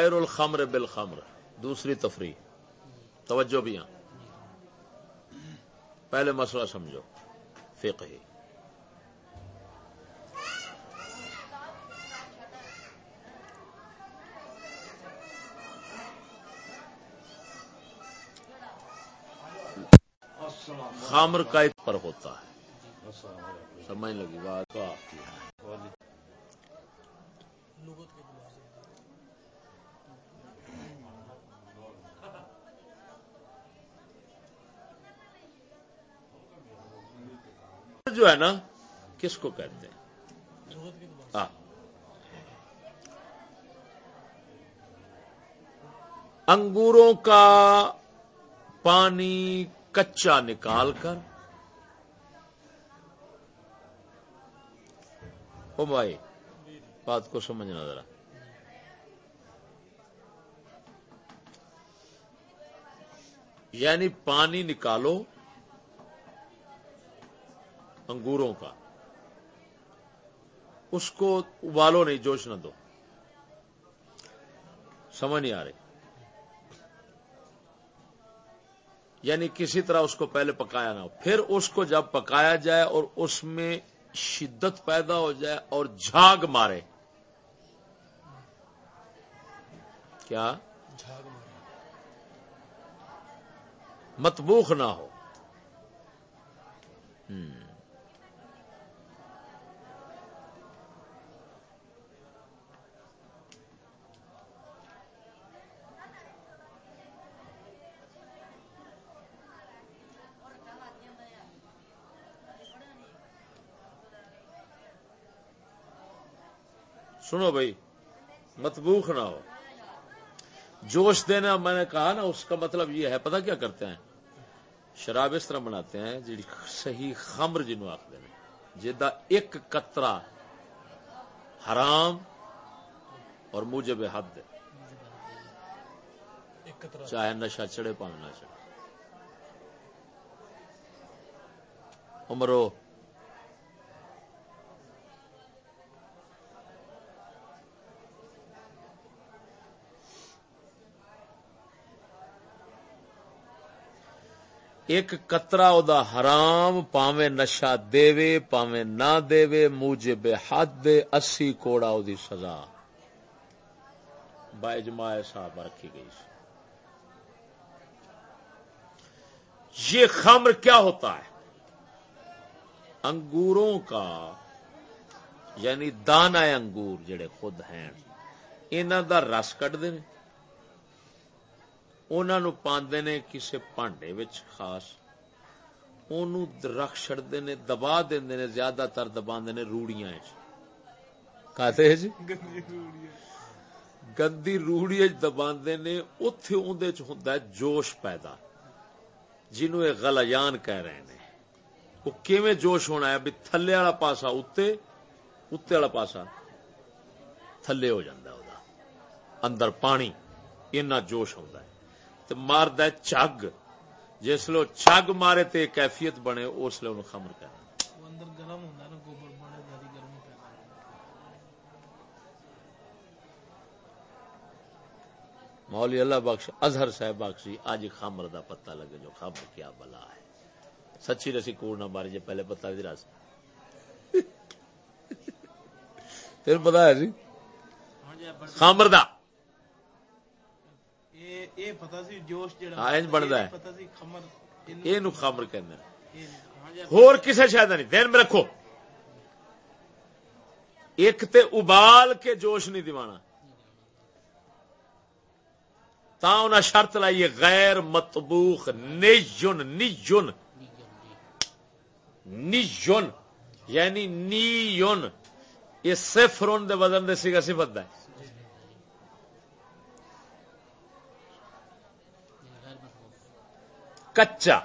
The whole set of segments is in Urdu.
غیر الخمر بالخمر، دوسری تفریح۔ توجہ بھی ہاں۔ پہلے مسئلہ سمجھو، فقہی۔ خامر کا ایک پر ہوتا ہے۔ سمجھ لگی بات تو آپ کی ہے جو ہے نا، کس کو کہتے ہیں؟ ہاں انگوروں کا پانی کچا نکال کر۔ او بھائی، بات کو سمجھنا ذرا۔ یعنی پانی نکالو۔ انگوروں کا۔ اس کو ابالو نہیں جوش نہ دو۔ سمجھ نہیں آ رہی۔ یعنی کسی طرح اس کو پہلے پکایا نہ ہو۔ پھر اس کو جب پکایا جائے اور اس میں شدت پیدا ہو جائے اور جھاگ مارے۔ کیا؟ متبوخ نہ ہو۔ سنو بھائی متبوخ نہ ہو۔ جوش دینا میں نے کہا نا اس کا مطلب یہ ہے پتہ کیا کرتے ہیں؟ شراب اس طرح بناتے ہیں جی صحیح خمر جنو آخر جا ایک قطرہ حرام اور بے حد چاہے نشہ چڑھے پاؤں نہ چڑھے۔ عمرو ایک کترا دا حرام پاوے نشا دے پاوے نہ دے موجے بے حد دے اسی کوڑا او دی سزا باجماع صاحب رکھی گئی سی۔ یہ خمر کیا ہوتا ہے؟ انگوروں کا یعنی دانا انگور جڑے خود ہیں انہوں دا رس کٹ دیں انہوں پاندے نے کسی پانڈے خاص رکھ چڑتے نے دبا دے نے زیادہ تر دبا نے روڑیاں جی؟ گندی روڑی دبا نے اتے اندر ہوں جوش پیدا۔ جنو یہ غلیان کہہ رہے ہیں۔ وہ جوش ہونا ہے؟ بھی تھلے پاسا اتنے اتنے پاسا تھلے ہو جاتا اندر پانی اینا جوش ہے۔ تو مارد چگ جس لو چگ مارے تے کیفیت بنے اس لیے انہوں خمر کہنا مولی اللہ بخش اظہر صاحب بخشی اج خامر دا پتہ لگے جو خبر کیا بلا ہے۔ سچی رسی کوڑ نہ ماری جی پہلے پتا دی رس۔ پھر پتا ہے جی؟ خامر دا۔ بنتا ہے۔ یہ خمر کہ ہور کسے شاید نہیں دین میں رکھو۔ ایک تے ابال کے جوش نہیں دیوانا۔ تا انہیں شرط لائیے غیر متبوخ نیجن نیجن۔ نیجن یعنی نیون۔ یہ صفر ان دے وزن دے سیگا صفت ہے۔ کچا۔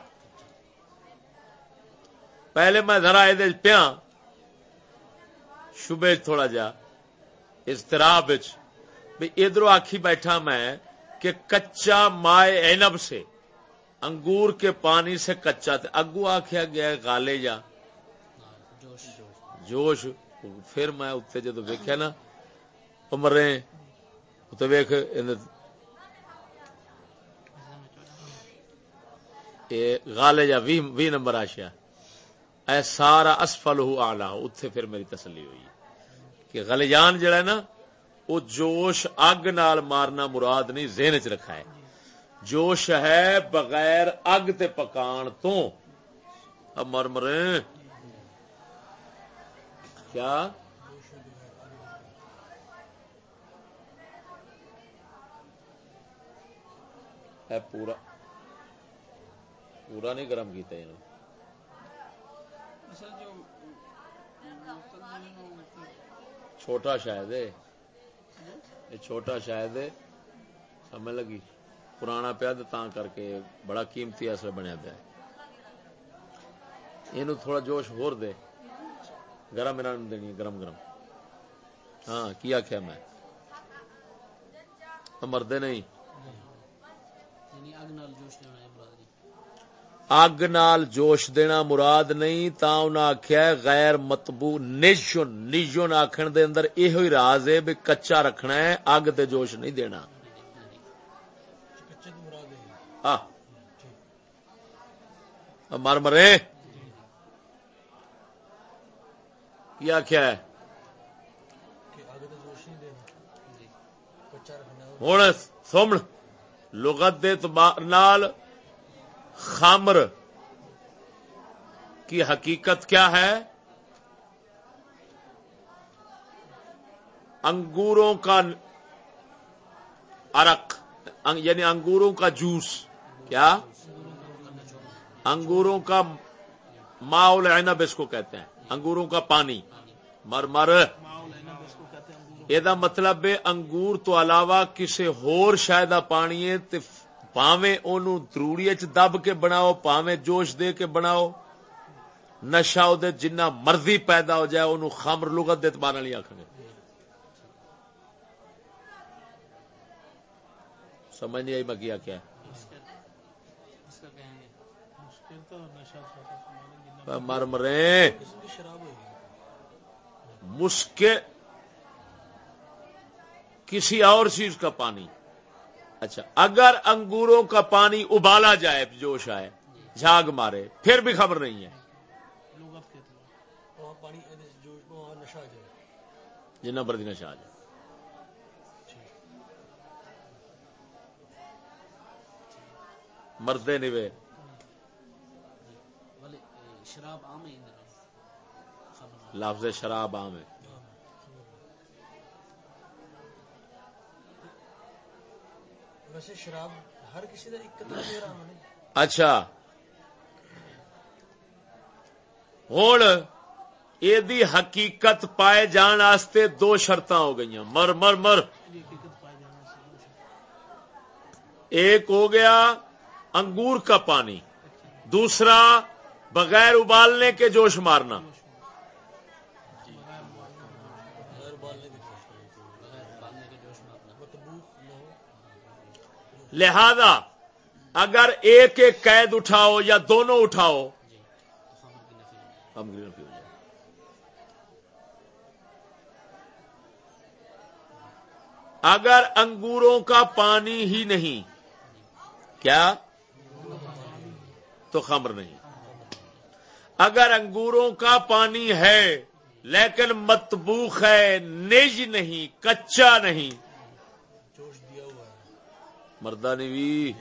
پہلے میں ذرا یہ پیا شبے تھوڑا جا۔ استراب ادھر آخی بیٹھا میں کہ کچا مائے اینب سے۔ انگور کے پانی سے کچا تھا۔ اگو آخیا گیا گالے جا۔ جوش۔ پھر میں اتنے جدو ویکیا نا مرے تو ویخ غالے یا وی نمبر آشیا۔ اے سارا اسفل ہو آلہ اتنے پھر میری تسلی ہوئی۔ کہ غلیان جڑا ہے نا وہ جوش اگ نال مارنا مراد نہیں، ذہن چ رکھا ہے۔ جوش ہے بغیر اگ تے پکان تو۔ اب مر مرے۔ کیا؟ ہے پورا پورا نہیں گرم کیتا چھوٹا شاید یہ چھوٹا شاید سمجھ لگی؟ پرانا پیا تا کر کے بڑا قیمتی اثر بنیا پیا یہ تھوڑا جوش ہور دے۔ گرم دینی گرم گرم۔ ہاں کی آخیا میں؟ مردے نہیں۔ یعنی اگ نال جوش دینا مراد نہیں، تا انہاں آخیا غیر متبو نیشن نیشن آخر دے اندر یہ راز ہے بھی کچا رکھنا ہے، اگ تے جوش نہیں دینا۔ مر مرے۔ کیا کیا ہے؟ ہوں سمن لغت دے نال خامر کی حقیقت کیا ہے؟ انگوروں کا ارق یعنی انگوروں کا جوس، کیا؟ انگوروں کا ماحول عنب اس کو کہتے ہیں، انگوروں کا پانی، مر مر۔ یہ مطلب ہے انگور تو علاوہ کسی ہور شاید پانی ہے پاویں اونوں تروڑی چ دب کے بناؤ، پاویں جوش دے کے بناؤ۔ نشا جنہ مرضی پیدا ہو جائے انہوں خمر لغت دے اعتبار والی آخ سمجھ نہیں آئی میں کیا کیا۔ مر مرے۔ مشکل۔ کسی اور چیز کا پانی۔ اچھا اگر انگوروں کا پانی ابالا جائے جوش آئے جھاگ مارے پھر بھی خبر نہیں ہے۔ جنہ پر نشا جائے۔ مردے نہیں۔ لفظ شراب عام ہے۔ ویسے شراب ہر کسی اچھا۔ ہوں یہ حقیقت پائے جان آستے دو شرط ہو گئی مر مر مر۔ ایک ہو گیا انگور کا پانی۔ دوسرا، بغیر ابالنے کے جوش مارنا۔ لہذا اگر ایک ایک قید اٹھاؤ یا دونوں اٹھاؤ، اگر انگوروں کا پانی ہی نہیں، کیا؟ تو خمر نہیں۔ اگر انگوروں کا پانی ہے لیکن متبوخ ہے نج نہیں، کچا نہیں مردہ بھی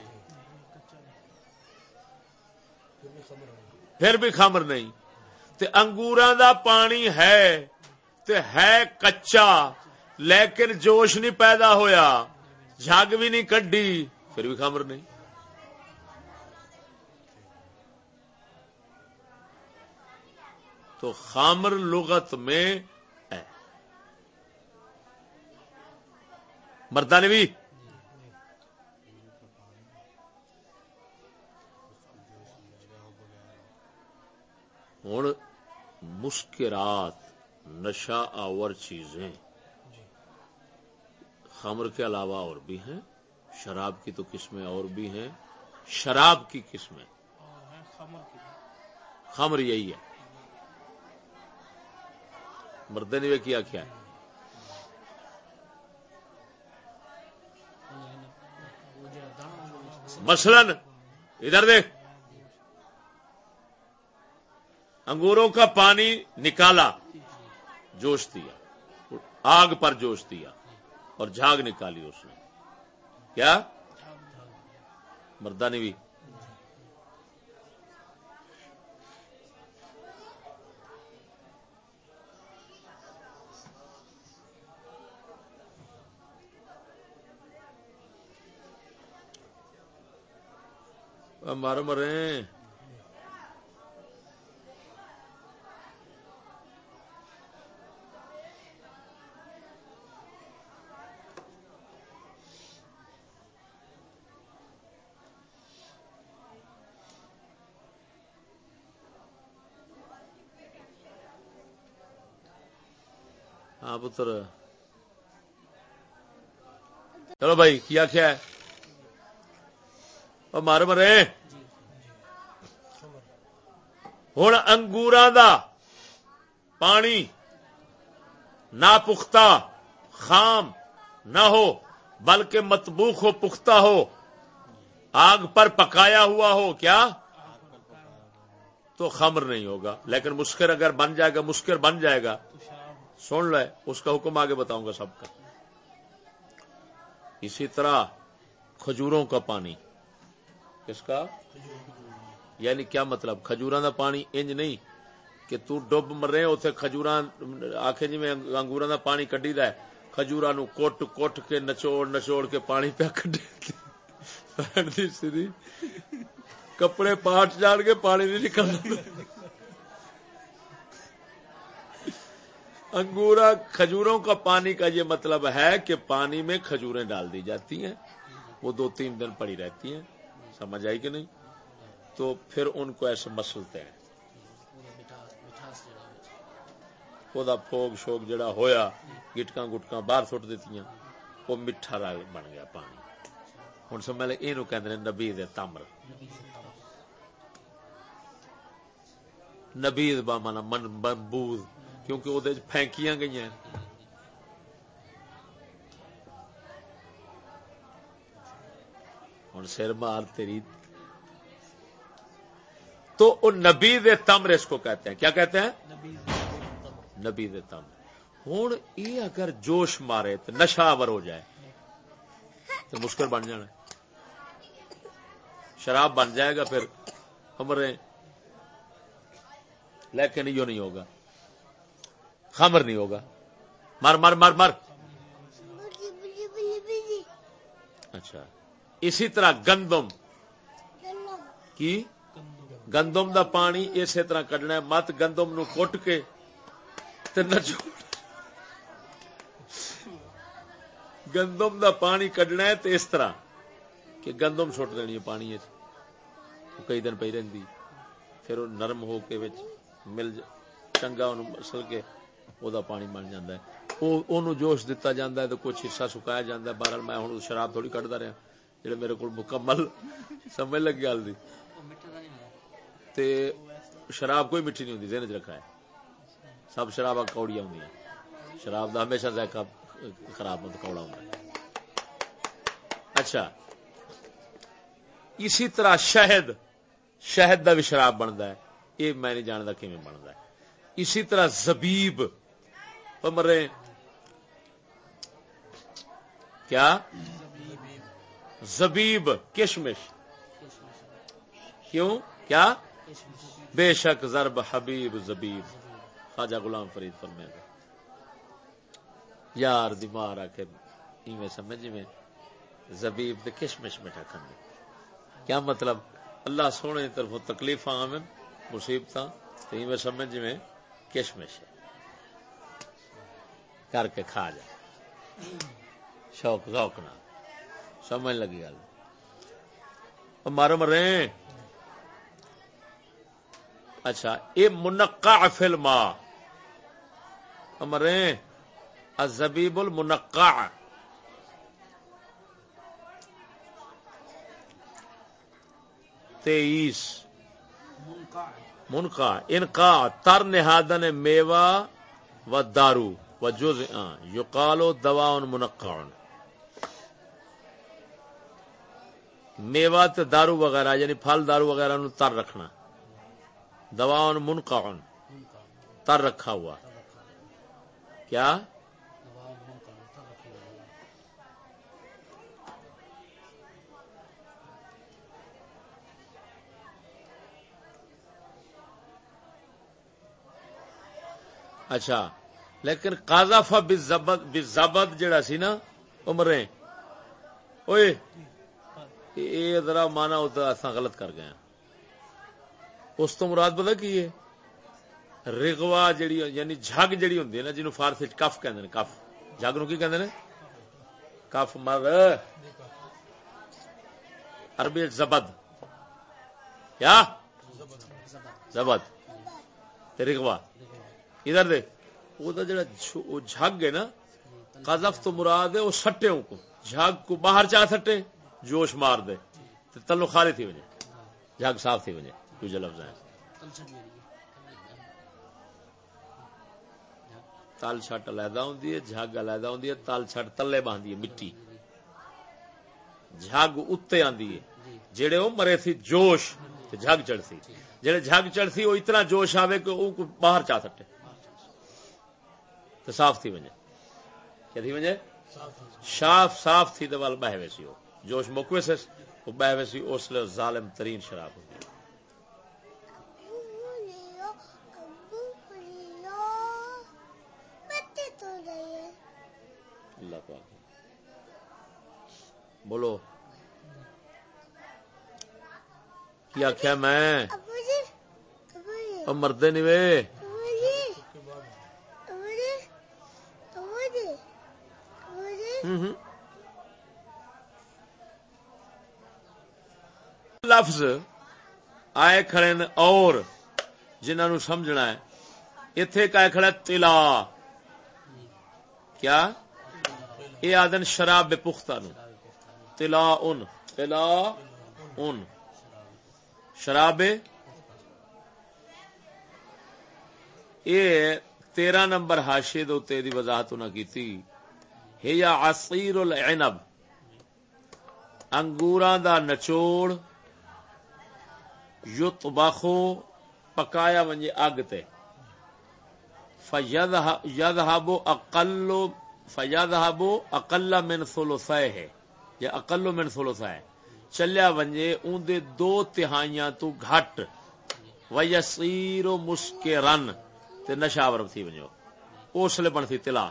پھر بھی خمر نہیں۔ تے انگوراں دا پانی ہے، تے ہے کچا، لیکن جوش نہیں پیدا ہویا جگ بھی نہیں کڈی، پھر بھی خمر نہیں۔ تو خامر لغت میں ہے۔ مردانوی ہوں مسکرات، نشہ آور چیزیں۔ خمر کے علاوہ اور بھی ہیں، شراب کی تو قسمیں اور بھی ہیں۔ شراب کی قسمیں۔ خمر یہی ہے۔ مرد نے کیا کیا ہے؟ مثلا، ادھر دیکھ۔ انگوروں کا پانی نکالا، جوش دیا، آگ پر جوش دیا اور جھاگ نکالی اس نے۔ کیا؟ مردانی بھی مار مرے۔ ہاں پتر۔ چلو بھائی کیا کیا ہے؟ مار مرے۔ ہوں انگور دا پانی نہ پختہ خام نہ ہو بلکہ متبوخ ہو پختہ ہو۔ آگ پر پکایا ہوا ہو کیا؟ تو خمر نہیں ہوگا۔ لیکن مسکر اگر بن جائے گا مسکر بن جائے گا۔ سن لے، اس کا حکم آگے بتاؤں گا سب کا۔ اسی طرح کھجوروں کا پانی۔ کس کا؟ یعنی کیا مطلب؟ کھجورا دا پانی انج نہیں کہ تو ڈب مرے اتنے کجور آخ جی میں انگور دا پانی کڈی دا کجورا نو کوٹ کوٹ کے نچوڑ نچوڑ کے پانی پیا کڈی سی کپڑے پاٹ جان کے پانی نہیں نکلنا۔ انگورا کھجوروں کا پانی کا یہ مطلب ہے کہ پانی میں کھجوریں ڈال دی جاتی ہیں۔ وہ دو تین دن پڑی رہتی ہیں۔ سمجھ آئی کہ نہیں؟ تو پھر ان کو ایسے مسلتے ہیں۔ وہ پوگ شوگ جڑا ہویا گٹکا گٹکا باہر سٹ دیتی وہ میٹھا بن گیا پانی۔ ہوں سمجھ یہ کہ نبی دے تمر نبید بامانا من بمبود کیونکہ وہ پھینکیاں گئی ہیں۔ ہوں سر مار تیری۔ تو نبی دے تمر اس کو کہتے ہیں۔ کیا کہتے ہیں؟ نبی دے تمر۔ ہوں یہ اگر جوش مارے تو نشا آور ہو جائے۔ تو مشکل بن جانا شراب بن جائے گا پھر۔ ہمارے لیکن یہ نہیں ہوگا۔ خمر نہیں ہوگا۔ مر مر مر مر اچھا۔ اسی طرح گندم۔ کی؟ گندم دا پانی اسی طرح کڈنا ہے۔ مت گندم نو کٹ کے گندم دا پانی کڈنا ہے تو اس طرح کہ گندم سٹ دینی ہے پانی کئی دن پی رہی پھر وہ نرم ہو کے مل چنگا مسل کے وہ پانی بن جاتا ہے جوش دتا جاتا ہے تو کچھ حصہ سکایا جاتا ہے بارہ میں ہوں شراب تھوڑی کٹتا رہا جڑے میرے کو مکمل سمجھ لگ گل دی تے شراب کوئی میٹھی نہیں ہوتی ذہن چ رکھا ہے سب شراب کوڑیاں ہوں شراب دا ہمیشہ ذائقہ خراب مت کوڑا ہوں اچھا اسی طرح شہد شہد دا بھی شراب بنتا ہے یہ میں نہیں جانتا کیون بنتا ہے اسی طرح زبیب مرے کیا؟ زبیب، کشمش۔ کیوں؟ کیا؟ بے شک ضرب حبیب زبیب۔ خواجہ غلام فرید فرمے گا۔ یار دماغ آ کے سمجھ میں زبیب دے کشمش میں ٹکن کیا مطلب؟ اللہ سونے طرف تکلیف آم مصیبت تو سمجھ میں کشمش۔ ہے کر کے کھا جائے شوق ذوق نہ سمجھ لگی گل مر مرے اچھا یہ منقع فلم مرے الزبیب المنقع تیئیس منقع انقا تر نہادن میوا و دارو و جز یقالو دوا ان منقع میوا تے دارو وغیرہ یعنی پھل دارو وغیرہ نو تر رکھنا. دوا منقع تر رکھا ہوا. کیا؟ اچھا لیکن قاضافہ بزبد جڑا سی نا عمرے اوئے یہ ذرا مانا ہوتا غلط کر گئے اس تو مراد پتا کی ہے؟ رگوا جڑی یعنی جگ جڑی ہوں نا جنوب فارسی کف کہ کف۔ جگ نو کی کہ کف مر۔ عربی زبد۔ کیا زبد۔ رگوا ادھر دے وہ جڑا جگ ہے نا، قذف تو مراد ہے وہ سٹے کو۔ جگ کو باہر چاہ سٹے، جوش مار دے۔ تلو خالی تھی وجہ۔ جگ صاف تھی وجہ، دوجا لفظ ہے۔ تل چھٹ علیحدہ ہوں جگ علیحدہ ہوں تل چھٹ تلے باندھی مٹی۔ جگ اتنے آدھی ہے۔ جہے وہ مرے تھی، جوش جگ چڑھتی جہے جگ چڑھتی وہ اتنا جوش آوے کہ وہ باہر چاہ سٹے۔ تو صاف تھی وجہ۔ کیا تھی وجہ؟ صاف صاف تھی تو بہ ویسی وہ۔ جوش مکوے سے وہ بہ ویسی اس لیے ظالم ترین شراب ہوگی اللہ پاک۔ بولو۔ کیا کیا میں؟ مردے نہیں وے۔ لفظ آئے کھڑے اور جنہوں سمجھنا ہے۔ اتے کا کھڑا تلا کیا؟ یہ آدن شراب بے پختہ نو۔ تلا ان تلا ان شراب یہ تیرہ نمبر ہاشے دو تیری وضاحت نہ کی تھی یا عصیر العنب۔ انگوراں دا نچوڑ یت باخو پکایا ونجے اگ تے۔ فیدہبو اقلو فیدہبو اقل من ثلثائے یا اقل من ثلثائے چلیا ونجے اون دے دو تہائیاں تو گھٹ۔ ویسیر مسکرن۔ تے نشاور تھی ونجو اوسلے بن تھی تلا۔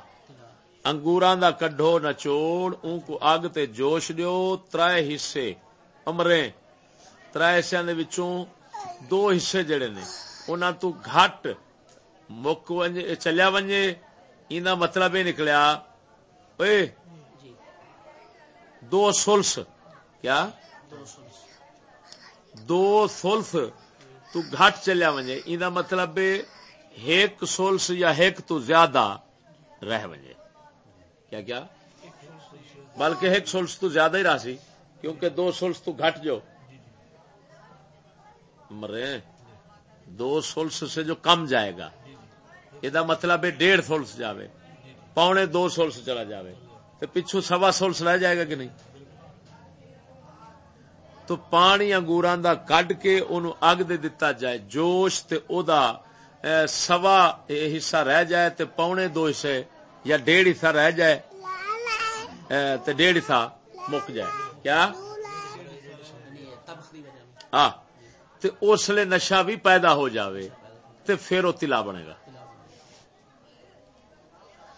انگوراں دا کڈھو نچوڑ اون کو اگ تے جوش دیو ترائے حصے امرے ترائے حصے دے وچوں دو حصے جڑے نے۔ انہاں تو گھٹ مک ونجے چلیا ونجے ایندا مطلب یہ نکلیا اوئے دو سلس کیا؟ دو سلس۔ تو گھٹ چلیا ونجے۔ ایندا مطلب ایک سلس یا ایک تو زیادہ رہ ونجے۔ کیا کیا؟ بلکہ ایک سولس تو زیادہ ہی راسی کیونکہ دو سولس تو گھٹ جو۔ مرے دو سولس سے جو کم جائے گا۔ یہ مطلب ہے ڈیڑھ سولس جاوے۔ پونے دو سولس چلا جاوے۔ تو پچھو سوا سولس رہ جائے گا کہ نہیں؟ تو پانی انگوران دا کڈ کے ان اگ دے دتا جائے، جوش تے او دا سوا حصہ رہ جائے تے پونے دو حصے یا ڈیڑھ حصہ رہ جائے تو ڈیڑھ حصہ مک جائے۔ کیا؟ اس لیے نشا بھی پیدا ہو جاوے تو پھر وہ تلا بنے گا۔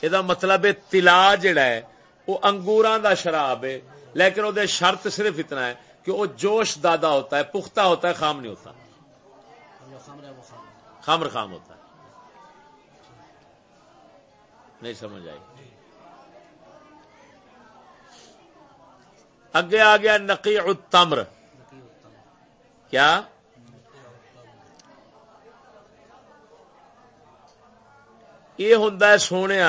یہ مطلب ہے تلا جڑا ہے وہ انگوراں دا شراب ہے لیکن وہ شرط صرف اتنا ہے کہ وہ جوش دادا ہوتا ہے پختہ ہوتا ہے خام نہیں ہوتا۔ خامر خام ہوتا ہے۔ نہیں سمجھ آئی۔ اگے آ گیا نقی التمر۔ کیا؟ یہ ہوں سونے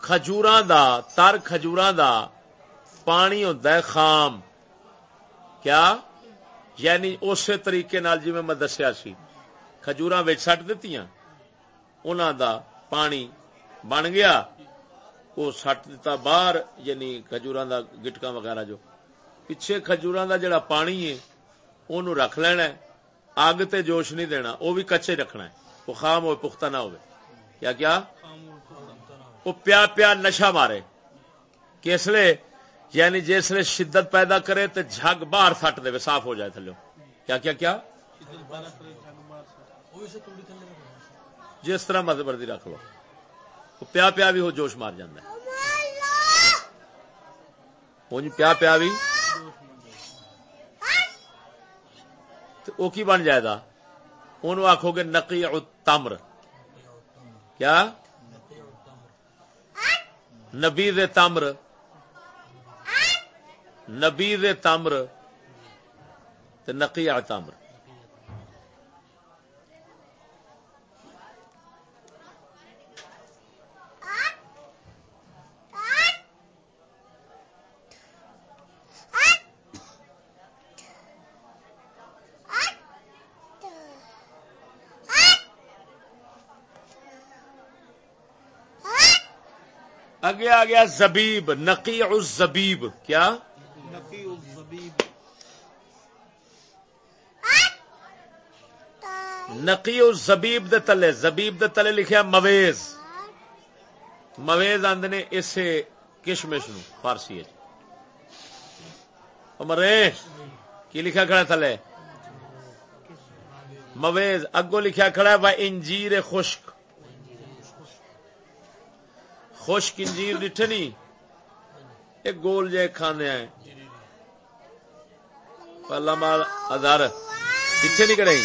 کجور دا، تر کجور دا پانی ہوں خام۔ کیا؟ یعنی اسی طریقے جی میں دسیا سی۔ کجور سٹ دیتی انہوں دا پانی بن گیا وہ سٹ دتا باہر یعنی کجور دا گٹکا وغیرہ جو پچھے کھجورا دا جڑا پانی ہے اونوں رکھ لینا ہے اگ تے جوش نہیں دینا وہ بھی کچے رکھنا ہے وہ خام ہوئے پختہ نہ ہوئے کیا کیا وہ پیا پیا نشا مارے کس لیے یعنی جس لیے شدت پیدا کرے تو جگ باہر سٹ دے صاف ہو جائے تھلو کیا کیا کیا جس طرح مت مردی رکھ لو پیا پیا بھی ہو جوش مار جانا جی پیا پیا بھی۔ وہ کی بن جائے گا؟ ان آخو گے نقی اور تمر۔ کیا؟ نبی تمر۔ نبی تمر۔ نقی تمر۔ اگے آ گیا زبیب نقی الزبیب کیا؟ نقی الزبیب. دے تلے زبیب دے تلے لکھیا مویز. مویز آدھے نے اسے کشمش نو فارسی مرے کی لکھا کھڑا تھلے مویز اگو لکھا کھڑا ہے وہ انجیر خشک. خوش کنجیر ڈٹھے نہیں ایک گول جے کھانے آئے۔ پہلا مال ادار پیچھے نہیں کریں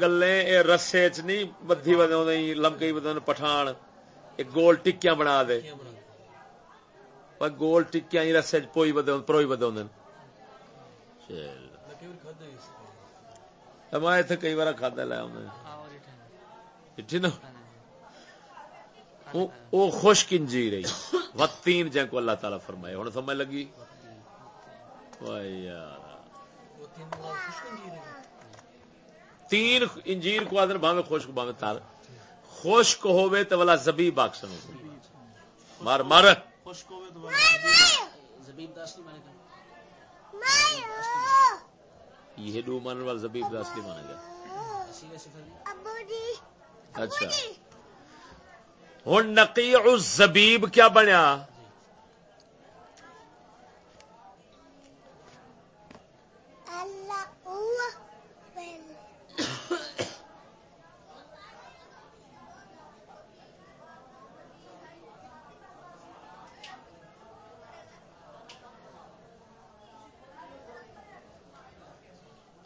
گلے یہ رسے چ نہیں بدھی بدو لمکئی بدو پٹھان۔ ایک گول ٹکیاں بنا دے۔ گول ٹکیاں ہی رسے پوئی بدو پروئی بدو میں اتنے کئی بار کھادا لیا ٹھیک نا وہ خوش کنجی رہی۔ و تین جن کو اللہ تعالی فرمائے۔ ہوں سمجھ لگی؟ تین انجیر کو آدر باوے خشک باوے تار۔ خشک ہوے تو والا زبی باکسن مار مار۔ یہ ڈو مان والا زبیب داسلی مانا گیا اچھا۔ ہوں نقی الزبیب کیا بنیا؟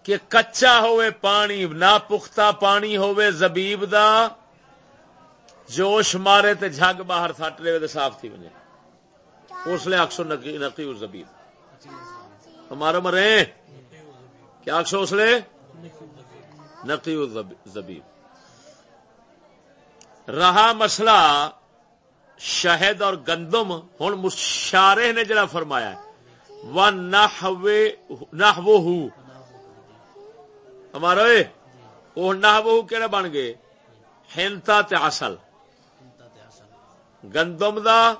کہ کچا ہوئے پانی نہ پختہ پانی ہوئے زبیب دا جوش مارے تے جگ باہر سٹ لے تو صاف تھی بنے اس لیے اکسو نقی نقی زبیب ہمارا مرے۔ کیا اکسو اس لیے نقی زبیب رہا مسئلہ شہد اور گندم ہوں مشارے نے جڑا فرمایا وہ نہ ہمارا وہ نہ کہڑا بن گئے؟ ہنتا تے اصل گندم دا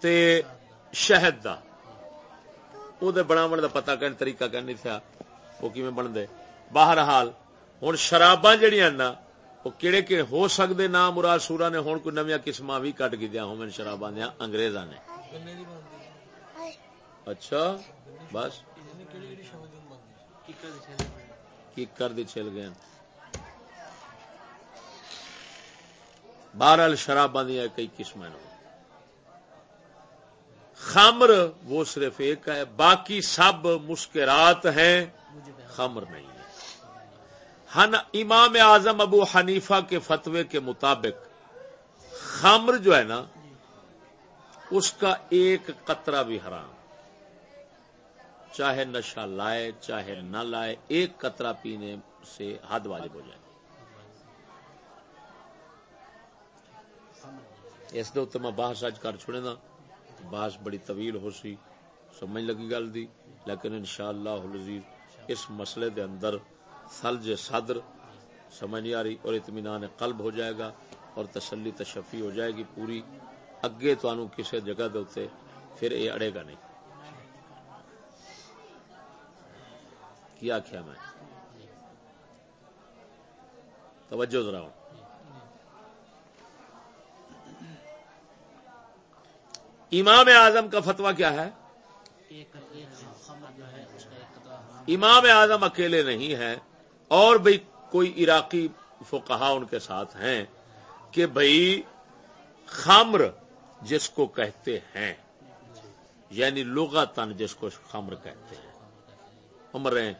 تے شہد دا۔ او دے بناون دا پتہ کہن طریقہ کہن نہیں تھا۔ وہ کیویں بن دے۔ باہر حال ہن شراباں جڑیاں نا، وہ کیڑے کہ ہو سکدے نام مراد سورا نے، ہن کوئی نویاں قسماں وی کٹ کے دیا ہون شراباں دیا، انگریزاں نے۔ اچھا بس۔ کیکر دی چھل گئے۔ بہرحال شراب دیا کئی قسم خمر وہ صرف ایک ہے، باقی سب مسکرات ہیں، خمر نہیں ہے۔ امام اعظم ابو حنیفہ کے فتوے کے مطابق خمر جو ہے نا، اس کا ایک قطرہ بھی حرام۔ چاہے نشہ لائے، چاہے نہ لائے، ایک قطرہ پینے سے حد واجب ہو جائے۔ اس دے میں بحث اج کر چھڑے نا بحث بڑی طویل ہو سی، سمجھ لگی گل دی۔ لیکن انشاءاللہ العزیز اس مسئلے دے اندر سلج صدر، سمجھ نہیں آ رہی اور اطمینان قلب ہو جائے گا اور تسلی تشفی ہو جائے گی پوری۔ اگے تو کسی جگہ دے اوتے پھر اے اڑے گا نہیں۔ کیا کیا میں؟ توجہ ذرا ہوں۔ امام اعظم کا فتوا کیا ہے؟ امام اعظم اکیلے نہیں ہیں اور بھئی کوئی عراقی فقہا ان کے ساتھ ہیں کہ بھئی خمر جس کو کہتے ہیں یعنی لوگا تن جس کو خمر کہتے ہیں۔ عمریں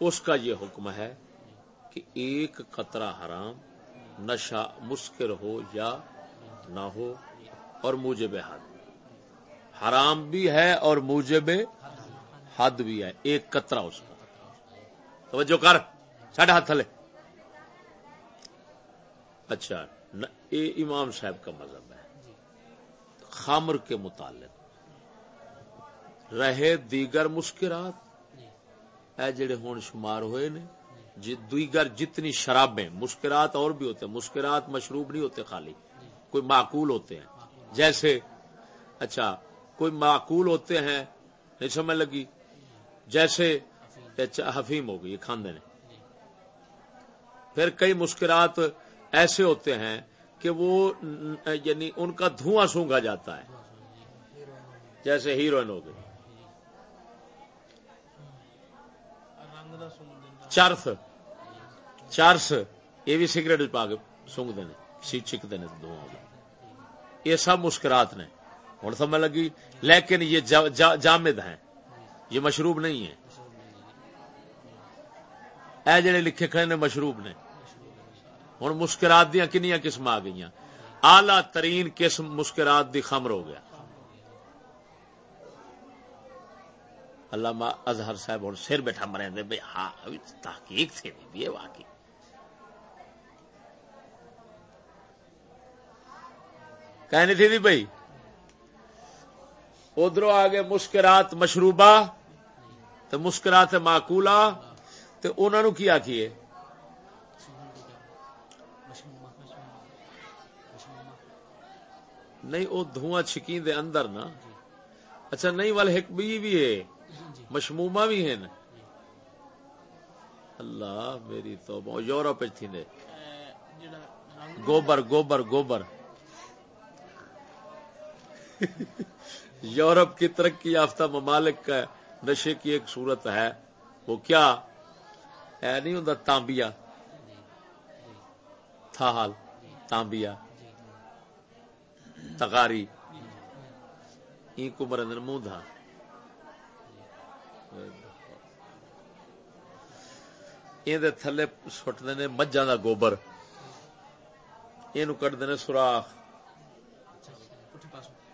اس کا یہ حکم ہے کہ ایک قطرہ حرام نشہ مسکر ہو یا نہ ہو اور موجب حد۔ حرام بھی ہے اور موجب حد بھی ہے۔ ایک قطرہ اس کا۔ توجہ کر۔ ساڑھے ہاتھ تھلے۔ اچھا یہ امام صاحب کا مذہب ہے۔ خامر کے متعلق۔ رہے دیگر مسکرات۔ اے جڑے ہون شمار ہوئے نے جی دیگر جتنی شرابیں، مسکرات اور بھی ہوتے ہیں، مسکرات مشروب نہیں ہوتے خالی، کوئی معقول ہوتے ہیں۔ جیسے اچھا کوئی معقول ہوتے ہیں، نہیں سمجھ لگی۔ جیسے اچھا، حفیم ہو گئی خاندے نے پھر کئی مسکرات ایسے ہوتے ہیں کہ وہ یعنی ان کا دھواں سونگا جاتا ہے۔ جیسے ہیروئن ہو گئی۔ چرس۔ چرس، یہ بھی سگریٹ پا کے سونگتے ہیں چکتے ہیں دھواں یہ سب مسکرات نے۔ ہوں، سمجھ لگی؟ لیکن یہ جامد ہیں۔ یہ مشروب نہیں ہے اے جڑے لکھے کھڑے نے مشروب نے۔ ہوں، مسکرات دیا کنیا قسم آ گئی آلہ ترین قسم مسکرات دی خمر ہو گیا۔ علامہ اظہر صاحب ہوں، سر بیٹھا مرے ہاں تحقیق تھے بھی یہ واقعی۔ کہنی تھی دی بھائی ادھر آگے مسکرات مشروبہ تو مسکرات معقولہ تو انہوں نے کیا کیے؟ نہیں وہ دھواں چھکی دے اندر نا۔ اچھا نہیں وال ایک بھی ہے۔ مشموما بھی ہے نا۔ اللہ میری تو یورپ تھی نے۔ گوبر گوبر گوبر۔ یورپ کی ترقی یافتہ ممالک کا نشے کی ایک صورت ہے۔ وہ کیا؟ ہے نہیں ہوں تانبیا تھا حال تانبیا تغاری۔ تکاری کو مرندر منہ تھا یہ تھلے سٹتے نے مجھا کا گوبر۔ یہ کٹتے ہیں سوراخ۔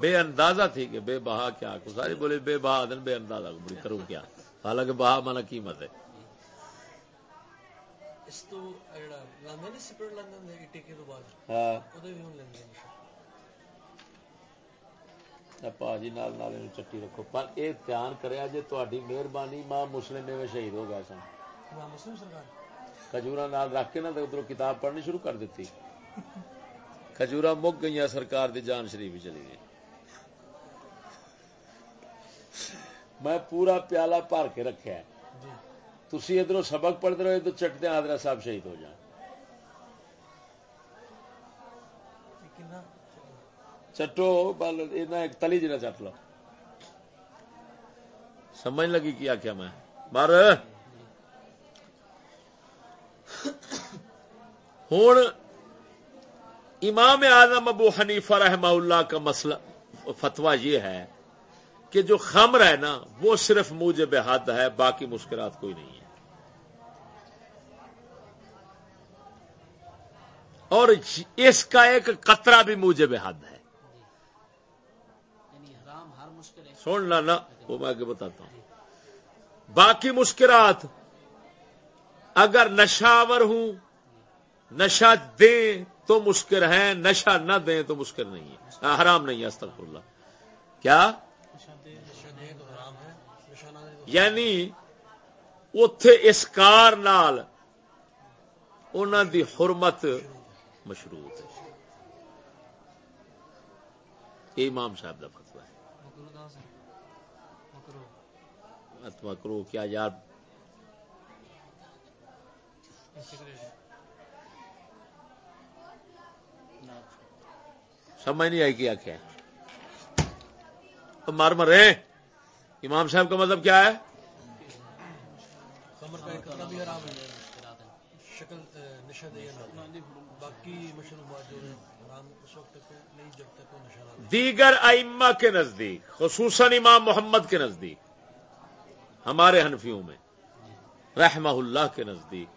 بے اندازہ تھی کہ بے بہا کیا ساری بولے بے بہا دن بے اندازہ بڑی کروں کیا۔ حالانکہ بہا مانا قیمت ہے۔ نال نال چٹی رکھو۔ پر یہ دھیان تاری مہربانی ماں مسلم میں شہید ہو گیا سن۔ کجورا نال رکھ کے نا ادھر کتاب پڑھنی شروع کر دیتی۔ کجورا مک گئی سرکار دی جان شریف چلی گئی۔ میں پورا پیالہ بھر کے رکھا تھی ادھر سبق پڑھتے رہے تو چٹتے آدرا صاحب شہید ہو جان چٹو بل ایک تلی جنا چٹ لو۔ سمجھ لگی کیا کیا میں۔ مر۔ ہوں امام اعظم ابو حنیفہ رحمہ اللہ کا مسئلہ فتوا یہ ہے کہ جو خمر ہے نا وہ صرف موجب حد ہے باقی مشکلات کوئی نہیں ہے۔ اور اس کا ایک قطرہ بھی موجب حد ہے۔ سن لا نا وہ میں آگے بتاتا ہوں۔ باقی مشکلات اگر نشاور ہوں نشہ دیں تو مشکل ہے نشہ نہ دیں تو مشکل نہیں ہے حرام نہیں ہے استغفر اللہ کیا؟ یعنی اتے اس کار نال دی حرمت مشروط ہے۔ یہ امام صاحب کا فتوا ہے۔ کرو، کیا یار؟ سمجھ نہیں آئی کیا کیا مار مرے امام صاحب کا مطلب کیا ہے۔ دیگر ائمہ کے نزدیک خصوصاً امام محمد کے نزدیک ہمارے حنفیوں میں رحمہ اللہ کے نزدیک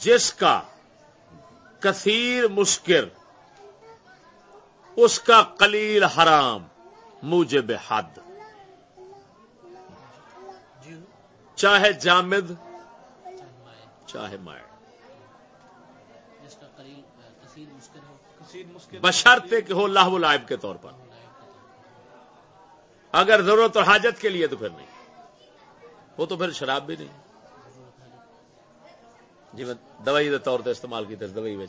جس کا کثیر مسکر، اس کا قلیل حرام، موجب حد۔ چاہے جامد، چاہے مائع۔ بشرتے کہ ہو لاہ لائب کے طور پر۔ اگر ضرورت اور حاجت کے لیے تو پھر نہیں۔ وہ تو پھر شراب بھی نہیں۔ جی میں دوائی کے طور پہ استعمال کی تھی دوائی میں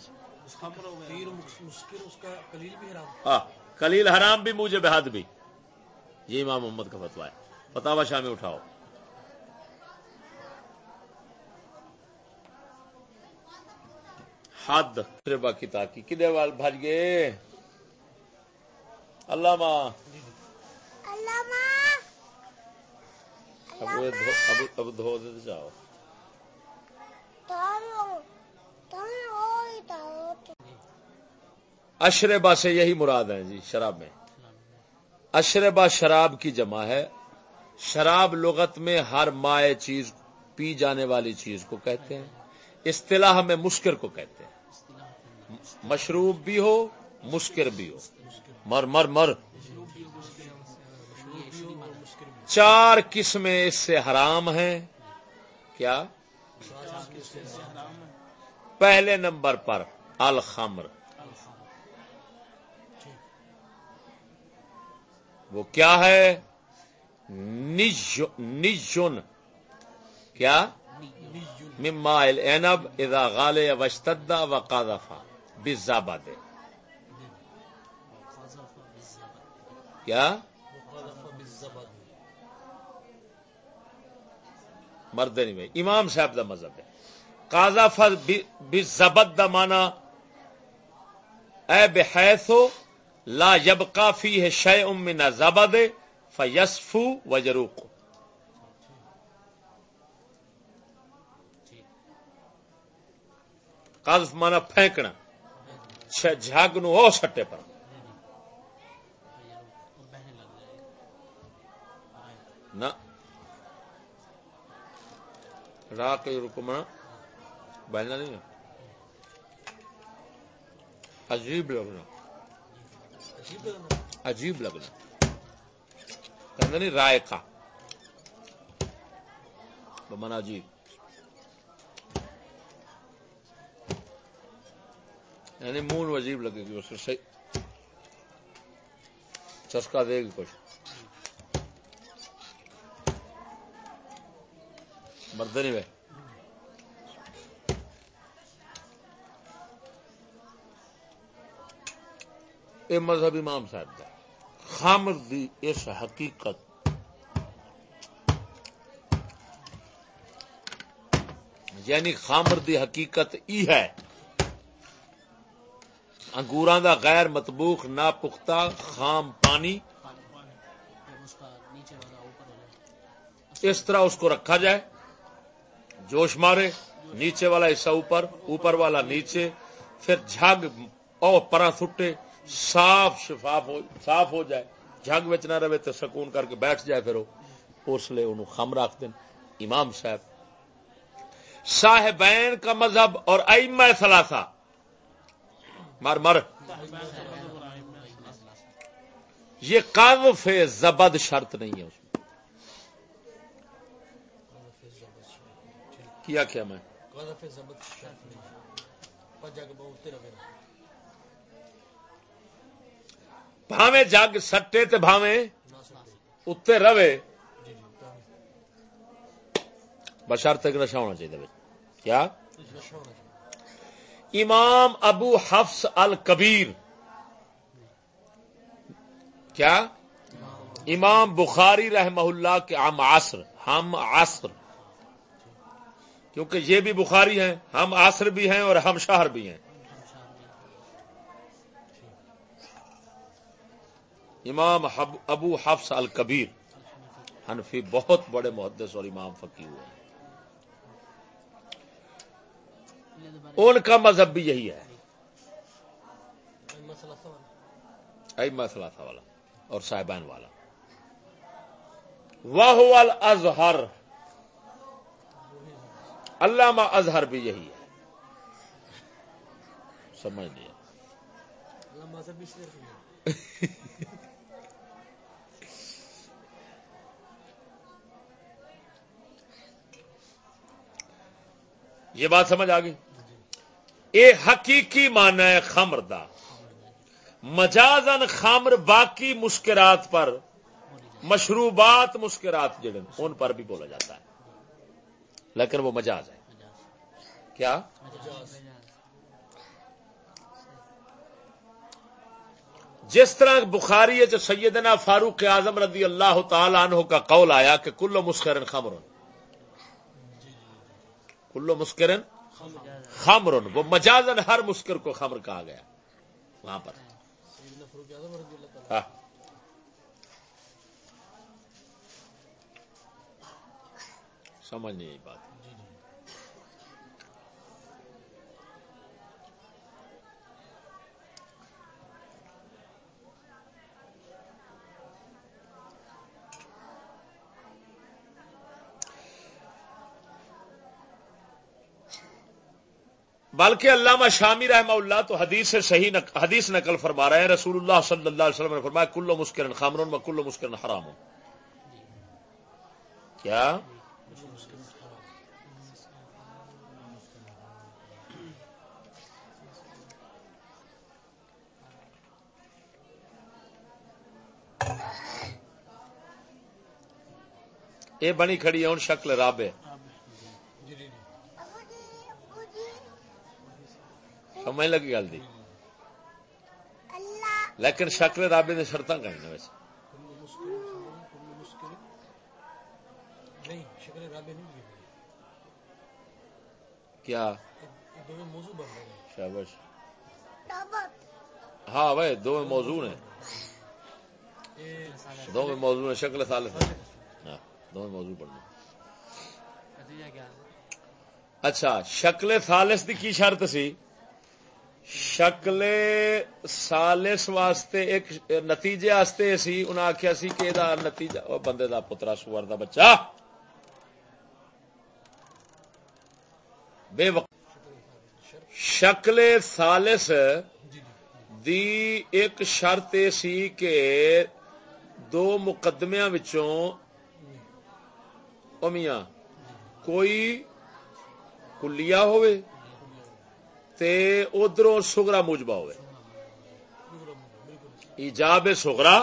ہاں کلیل حرام بھی مجھے بحد بھی۔ یہ امام محمد کا فتوا ہے۔ فتوا شامی اٹھاؤ۔ حد پھر باقی تاکی کدے وال بھاج گئے اللہ ماں اب دھو دے جاؤ۔ اشربا سے یہی مراد ہے جی شراب میں۔ اشربا شراب کی جمع ہے۔ شراب لغت میں ہر مائع چیز، پی جانے والی چیز کو کہتے ہیں۔ اصطلاح میں مسکر کو کہتے ہیں۔ مشروب بھی ہو، مسکر بھی ہو۔ مر مر مر۔ چار قسمیں اس سے حرام ہیں۔ کیا؟ پہلے نمبر پر الخمر۔ وہ کیا ہے؟ نجن کیا؟ مما العنب اذا غال وشتدا و قاذفا بزاباد کیا؟ مرد نہیں میں امام صاحب دا مذہب ہے. کازا فر دا مانا اے بحیثو لا یب کافی ہے شے ام نہ زبد فیسفو و جروق قذف مانا پھینکنا جھاگ نو او سٹے پر۔ نہ راک رکمنا بہنا نہیں عجیب لگنا عجیب لگنا کہ نہیں رائے کا من عجیب یعنی منہ عجیب لگے گی اس سے چسکا دے گی کچھ۔ مرد نہیں بھائی یہ مذہب امام صاحب کا خامر دی اس حقیقت یعنی خامر دی حقیقت ای ہے، انگوراں دا غیر مطبوخ نہ پختہ خام پانی۔ اس طرح اس کو رکھا جائے، جوش مارے، نیچے والا حصہ اوپر اوپر والا نیچے، پھر جھگ او پرا سٹے صاف شفاف ہو صاف ہو جائے۔ جگ نہ رہے تو سکون کر کے بیٹھ جائے پھر اس لیے انہوں خم رکھ دیں امام صاحب۔ صاحبین کا مذہب اور ائمہ مر مر۔ یہ قاذف زبد شرط نہیں ہے اس میں۔ کیا کیا میں؟ بھاوے جگ سٹے تے بھاوے اتنے روے بشر تک نشا ہونا چاہیے کیا؟ امام ابو حفص الکبیر۔ کیا؟ امام بخاری رحمہ اللہ کے ہم عصر ہم عصر۔ کیونکہ یہ بھی بخاری ہیں، ہم عصر بھی ہیں اور ہم شہر بھی ہیں۔ امام ابو حفص الکبیر حنفی بہت بڑے محدث اور امام فقی ہوئے ہیں۔ ان کا مذہب بھی یہی ہے۔ تھا والا اور صاحبان والا۔ وہ الازہر علامہ اظہر بھی یہی ہے۔ سمجھ لیا یہ بات سمجھ آ گئی؟ یہ حقیقی مان ہے خمر دا۔ مجازن خمر باقی مسکرات پر، مشروبات مسکرات جڑے ان پر بھی بولا جاتا ہے۔ لیکن وہ مجاز ہے۔ کیا؟ جس طرح بخاری سیدنا فاروق اعظم رضی اللہ تعالی عنہ کا قول آیا کہ کلو مسکرن خمر کلو مسکرن خمر وہ مجازن ہر مسکر کو خمر کہا گیا وہاں پر۔ ہاں۔ سمجھ نہیں بات۔ بلکہ علامہ شامی رحمہ اللہ تو حدیث سے صحیح نق... حدیث نقل فرما رہے ہیں۔ رسول اللہ صلی اللہ علیہ وسلم نے فرمایا کلو مسکرن خامرون میں کلو مسکرن حرام ہوں۔ کیا؟ یہ بنی کھڑی ہے، ان شکل رابے سمجھ لگی گل دی؟ لیکن شکل رابے نے شرط کرنا ویسے۔ کیا؟ شابش ہاں بھائی دو میں موضوع ہیں دو میں موضوع ہیں شکل سال ہاں دو میں موضوع پڑھنا اچھا شکل ثالث دی کی شرط سی؟ شکل سالس واسطے ایک نتیجے واسطے سی انہیں آخیا سی کہ دا نتیجہ بندے دا پترا سور دا بچہ۔ بے وقت شکل سالس دی ایک شرط سی کہ دو مقدمیا امیاں کوئی کلیا ہوئے تے ادھر سگرا موجبہ ہوئے۔ ایجاب سگرا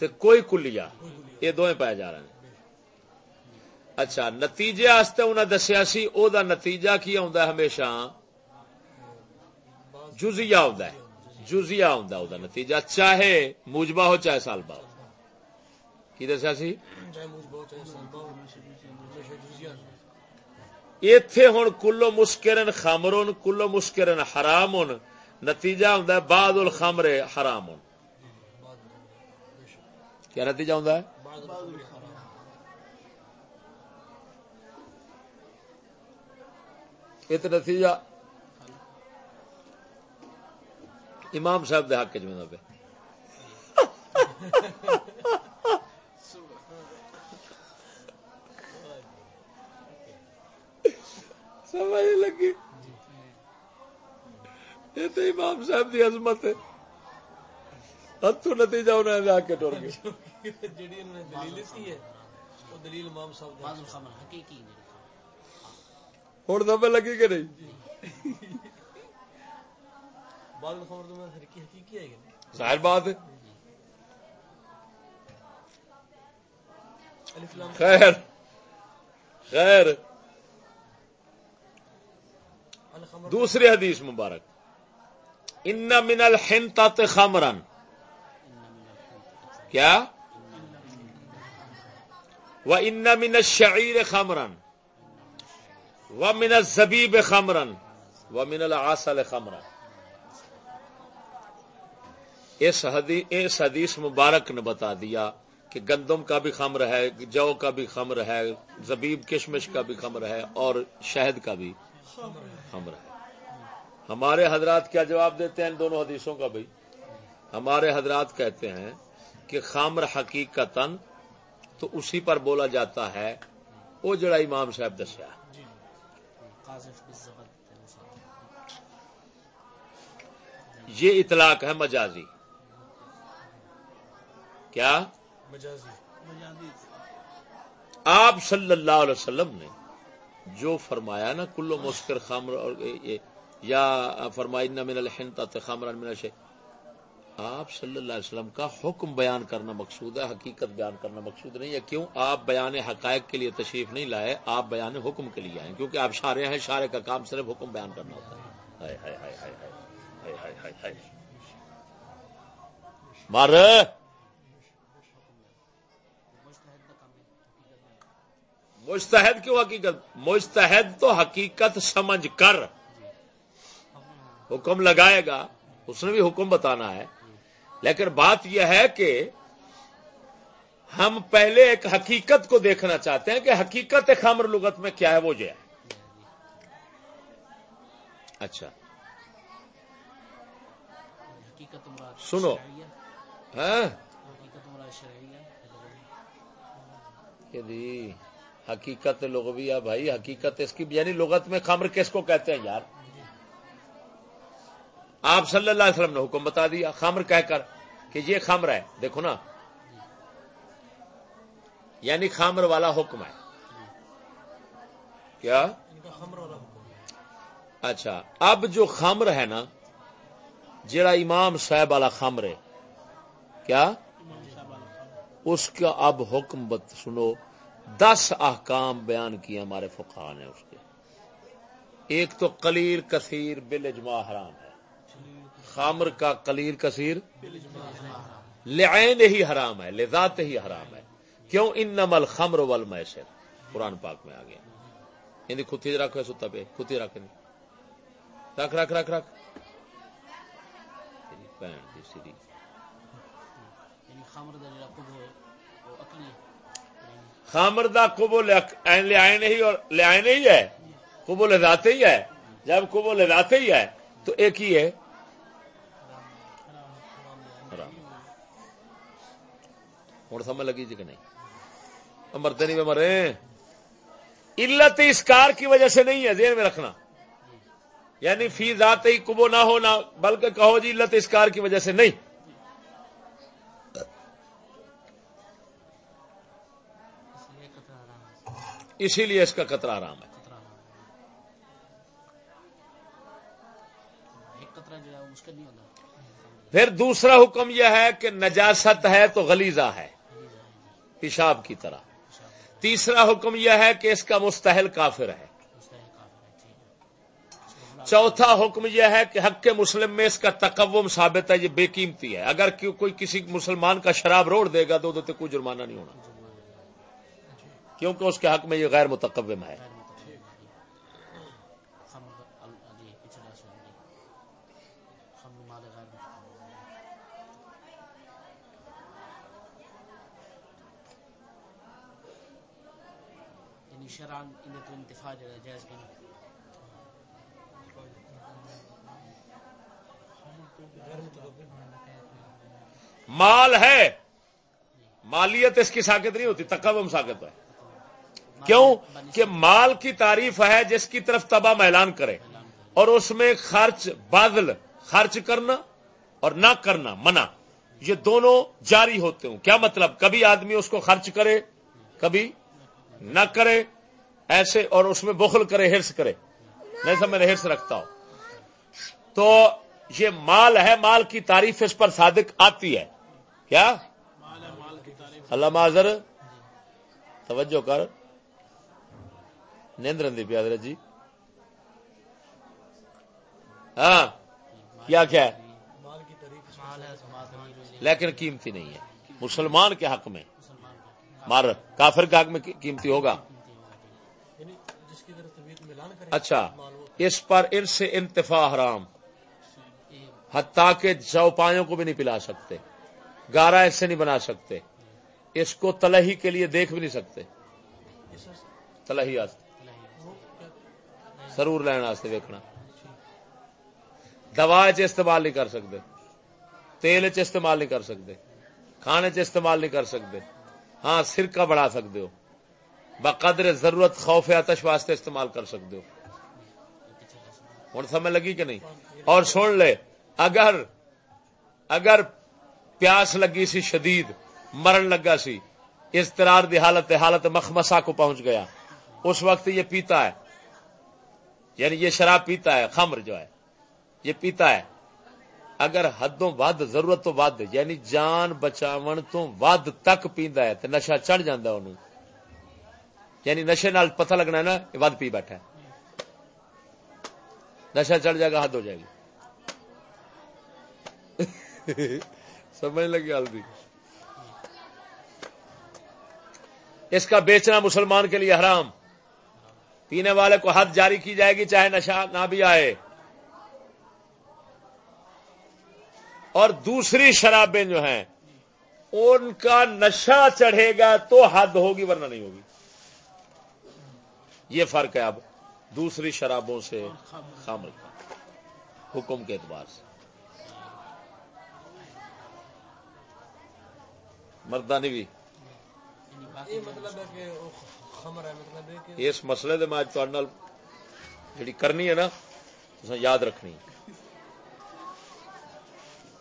تے کوئی کلیا یہ دو پائے جا رہے ہیں۔ اچھا نتیجے آستے انہیں دسیا سی، او دا نتیجہ کی آ ہمیشہ؟ جزیا آ جزیا آ نتیجہ، چاہے موجبہ ہو، چاہے سال با کی دسیا سی؟ اتے ہوں کلو مسکرن خامرون کلو مسکرن حرام نتیجہ ہوں بعد الخمر حرام کیا نتیجہ ہوں یہ تو نتیجہ امام صاحب دے حق چ پہ سمجھ لگی۔ یہ تو امام صاحب کی عظمت ہے۔ ہاتھوں نتیجہ انہیں جا کے ٹر گئے۔ جڑی انہوں نے دلیل سی ہے وہ دلیل امام صاحب بعض الخمر حقیقی نہیں ہوں دبے لگی کہ نہیں؟ بعض الخمر تو میں حقیقی حقیقی آئے گا ظاہر بات ہے۔ خیر۔ خیر۔ دوسری حدیث مبارک. ان من الحنطۃ خمرن کیا؟ و ان من الشعیر خمرن و من الزبیب خمرن و من العسل خمرن اس حدیث اس حدیث مبارک نے بتا دیا کہ گندم کا بھی خمر ہے، جو کا بھی خمر ہے، زبیب کشمش کا بھی خمر ہے اور شہد کا بھی. خمر ہے۔ ہمارے حضرات کیا جواب دیتے ہیں ان دونوں حدیثوں کا بھائی؟ ہمارے حضرات کہتے ہیں کہ خامر حقیقت تو اسی پر بولا جاتا ہے۔ وہ جڑا امام صاحب دسیا۔ یہ اطلاق ہے مجازی۔ کیا؟ مجازی۔ آپ صلی اللہ علیہ وسلم نے جو فرمایا نا، کلو مسکر خامر اور یا فرمائی نہ من الحنطۃ خامر من الشیء آپ صلی اللہ علیہ وسلم کا حکم بیان کرنا مقصود ہے، حقیقت بیان کرنا مقصود نہیں ہے۔ کیوں؟ آپ بیان حقائق کے لیے تشریف نہیں لائے، آپ بیان حکم کے لیے آئے۔ کیونکہ آپ شارے ہیں شارے کا کام صرف حکم بیان کرنا ہوتا ہے۔ ہائے مستحد کیوں حقیقت؟ مستحد تو حقیقت سمجھ کر حکم لگائے گا اس نے بھی حکم بتانا ہے۔ لیکن بات یہ ہے کہ ہم پہلے ایک حقیقت کو دیکھنا چاہتے ہیں کہ حقیقت خمر لغت میں کیا ہے وہ جو ہے۔ اچھا۔ سنو۔ ہاں۔ حقیقت مراد لغویہ بھائی، حقیقت اس کی یعنی لغت میں خمر کس کو کہتے ہیں یار؟ آپ صلی اللہ علیہ وسلم نے حکم بتا دیا، خمر کہہ کر کہ یہ خمر ہے، دیکھو نا۔ یعنی خامر والا حکم ہے۔ کیا؟ اچھا اب جو خمر ہے نا، جڑا امام صاحب والا خمر ہے، کیا؟ اس کا اب حکم بت، سنو۔ دس احکام بیان کیے ہمارے فقہ نے اس کے۔ ایک تو قلیل کثیر بل اجماع حرام ہے۔ خامر کا قلیل کثیر لعین ہی حرام ہے، لذات ہی حرام ہے۔ کیوں؟ ان نمل خمر ول میسر قرآن پاک میں آ گیا ہندی کتی رکھو ستا پہ کتی رکھ نہیں رکھ رکھ رکھ رکھ۔ تیری بھین دی سری یعنی خامر دا جڑا قبو ہے وہ عقلی یعنی خامر دا قبو لے آئے نہیں اور لے آئے نہیں ہے۔ قبو لے ذاتے ہی ہے۔ جب قبو لے ذاتے ہی ہے، تو ایک ہی ہے۔ ہوں، سمجھ لگی جی کہ نہیں؟ مرتے نہیں مرے علت اسکار کی وجہ سے نہیں ہے، ذہن میں رکھنا۔ یعنی فی ذات ہی کبو نہ ہونا، بلکہ کہو جی علت اسکار کی وجہ سے نہیں اس لیے قطرہ حرام ہے اسی لیے اس کا خطرہ آرام ہے۔ قطرہ قطرہ پھر دوسرا حکم یہ ہے کہ نجاست ہے تو غلیظہ ہے پیشاب کی طرح۔ تیسرا حکم یہ ہے کہ اس کا مستحل کافر ہے۔ چوتھا حکم یہ ہے کہ حق مسلم میں اس کا تقوم ثابت ہے یہ بے قیمتی ہے۔ اگر کوئی کسی مسلمان کا شراب روڑ دے گا تو کوئی جرمانہ نہیں ہونا۔ کیونکہ اس کے حق میں یہ غیر متقم ہے۔ مال ہے۔ مالیت اس کی ساکت نہیں ہوتی تقوم ساکت ہے۔ کیوں؟ کہ مال کی تعریف ہے جس کی طرف تباہ میں اعلان کرے اور اس میں خرچ بادل خرچ کرنا اور نہ کرنا، منع۔ یہ دونوں جاری ہوتے ہوں۔ کیا مطلب؟ کبھی آدمی اس کو خرچ کرے، کبھی نہ کرے، ایسے اور اس میں بخل کرے، ہرس کرے۔ نہیں سب میں ہرس رکھتا ہوں۔ تو یہ مال ہے، مال کی تعریف اس پر صادق آتی ہے۔ کیا؟ اللہ معذر، توجہ کر۔ نیندر پیادر جی ہاں کیا کیا ہے لیکن قیمتی نہیں ہے مسلمان کے حق میں مار کافر کے حق میں قیمتی ہوگا اچھا اس پر ان سے انتفا حرام حتیٰ کہ چوپایوں کو بھی نہیں پلا سکتے گارا اس سے نہیں بنا سکتے اس کو تلہی کے لیے دیکھ بھی نہیں سکتے تلہی آستے کیا ضرور لین واسطے ویکنا دوا چ استعمال نہیں کر سکتے تیل چ استعمال نہیں کر سکتے کھانے چ استعمال نہیں کر سکتے ہاں سرکہ بڑھا سکتے ہو۔ بقدر ضرورت خوف آتش واسطے استعمال کر سکتے ہو۔ ہوں سمجھ لگی کہ نہیں؟ اور سن لے، اگر اگر پیاس لگی سی، شدید مرن لگا سی استرار دی حالت حالت مخمسا کو پہنچ گیا۔ اس وقت یہ پیتا ہے۔ یعنی یہ شراب پیتا ہے، خمر جو ہے، یہ پیتا ہے۔ اگر حدوں ود ضرورت تو ود یعنی جان بچاون تو ود تک پیندا ہے تو نشہ چڑھ جاندہ انہوں یعنی نشے نال پتہ لگنا ہے نا، یہ ود پی بیٹھا ہے۔ نشہ چڑھ جائے گا، حد ہو جائے گی۔ سمجھ لگی ہلدی اس کا بیچنا مسلمان کے لیے حرام۔ پینے والے کو حد جاری کی جائے گی چاہے نشہ نہ بھی آئے۔ اور دوسری شرابیں جو ہیں، ان کا نشہ چڑھے گا تو حد ہوگی ورنہ نہیں ہوگی۔ یہ فرق ہے اب دوسری شرابوں سے خامل کا۔ حکم کے اعتبار سے۔ مردانی بھی۔ یہ مطلب ہے کہ اس مسئلے دے میں اج جڑی کرنی ہے نا تساں یاد رکھنی۔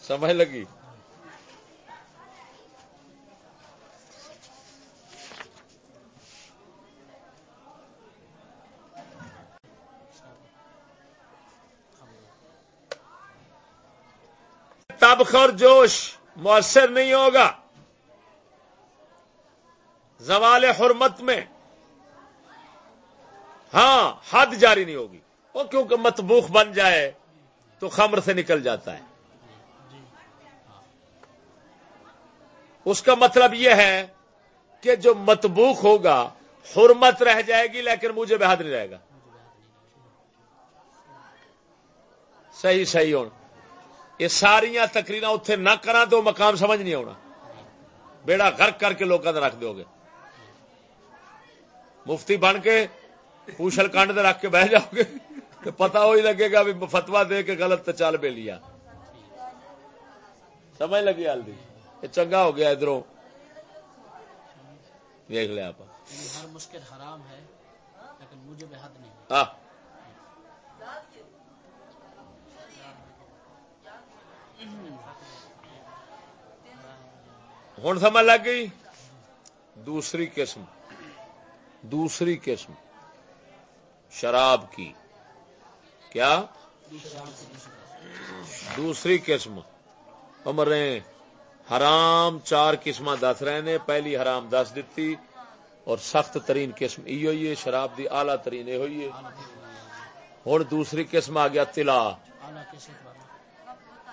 سمجھ لگی؟ تب خور جوش مؤثر نہیں ہوگا۔ زوال حرمت میں ہاں حد جاری نہیں ہوگی۔ وہ کیونکہ متبوخ بن جائے تو خمر سے نکل جاتا ہے۔ اس کا مطلب یہ ہے کہ جو متبوخ ہوگا، حرمت رہ جائے گی، لیکن مجھے بحد نہیں رہے گا۔ صحیح صحیح ہو یہ ساریاں تقریرا اتنے نہ کرا تو مقام سمجھ نہیں آنا بیڑا غرق کر کے لوگوں نے رکھ دو گے۔ مفتی بن کے پوشل کانڈ دے رکھ کے بہ جاؤ گے۔ تو پتا وہی لگے گا بھی فتوا دے کے غلط تو چل بے لیا سمجھ لگی ہلدی یہ چنگا ہو گیا ادھر دیکھ لیا آپ۔ ہر مشکل حرام ہے لیکن مجھے بے حد نہیں۔ آہ، ہوں سمجھ لگ گئی؟ دوسری قسم۔ دوسری قسم۔ شراب کی۔ کیا؟ دوسری قسم۔ امرے حرام چار قسم دس رہے نے۔ پہلی حرام دس دیتی اور سخت ترین قسم ای ہوئی ہے، شراب دی اعلی ترین یہ ہوئی ہے۔ ہوں دوسری قسم آ گیا تلا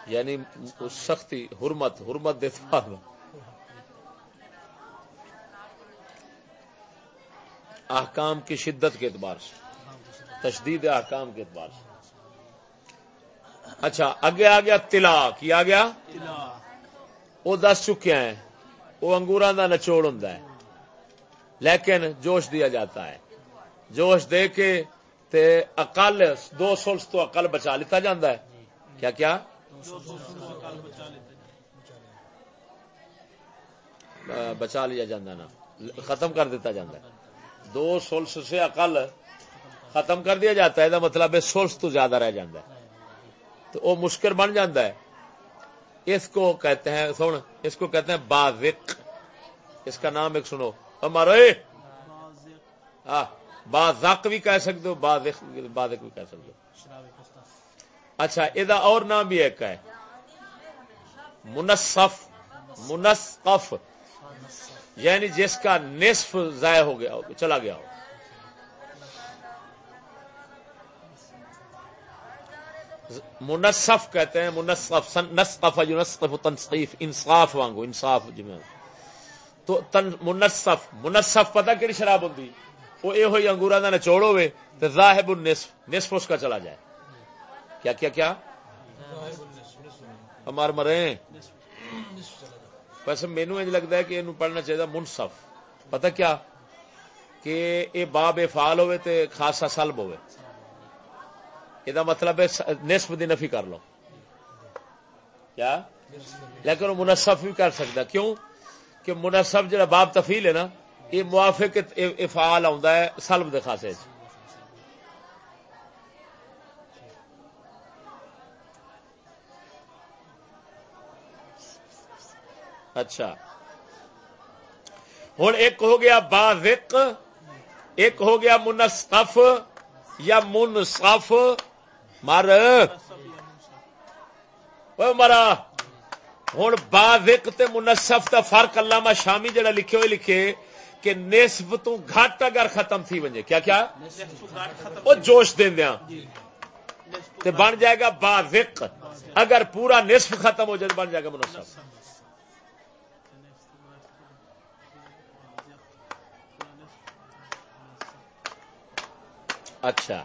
یعنی سختی، حرمت حرمت دے احکام کی شدت کے اعتبار سے۔ تشدید احکام کے اعتبار سے۔ اچھا اگے آ گیا تلا کی آ گیا؟ وہ دس چکے ہیں وہ انگوراں دا نچوڑ ہوں لیکن جوش دیا جاتا ہے۔ جوش دے کے تے اقل دو سلس تو اقل بچا لیتا جاتا ہے۔ کیا کیا؟ بچا لیا نا۔ ختم کر دیتا جاتا ہے۔ دو سلس سے اقل ختم کر دیا جاتا ہے، دا مطلب ہے سلس تو زیادہ رہ جاتا ہے۔ تو وہ مشکل بن جاتا ہے۔ اس کو کہتے ہیں، سن، اس کو کہتے ہیں بازق۔ اس کا نام ایک سنو۔ ہمارے بازق بھی کہہ سکتے ہو، بازق بازق بھی کہہ سکتے ہو۔ اچھا یہ اور نام بھی ایک ہے۔ منصف منصف۔ یعنی جس کا نصف ضائع ہو گیا ہو چلا گیا ہو۔ منصف کہتے ہیں، منصف نصف نصف تنصیف، انصاف وانگو، انصاف جی جمع تو تن منصف منصف پتہ کہڑی شراب ہوتی وہ یہ ہوئی انگورا کا نچوڑ ہوئے تو ذاہب النصف، نصف اس کا چلا جائے۔ کیا کیا کیا؟ ہمار مرے ویسے مینو انج لگتا ہے کہ یہ پڑھنا چاہیے منصف۔ پتہ کیا؟ کہ یہ باب فال ہوئے تے خاصا سلب ہوئے یہ مطلب ہے نصف دی نفی کر لو کیا لیکن وہ منصف بھی کر سکتا کیوں کہ منصف جڑا باب تفیل ہے نا یہ موافق افعال آتا ہے سلب دے خاصے اچھا ہوں ایک ہو گیا باغ ایک ہو گیا منصف یا منصف مر۔ مرا ہوں باغ منصف کا فرق علامہ شامی جڑا لکھے ہوئے لکھے کہ نصف تو گھٹ اگر ختم تھی ونجے کیا کیا؟ وہ جوش دیا۔ بن جائے گا باغ اگر پورا نصف ختم ہو جائے بن جائے گا منصف۔ اچھا۔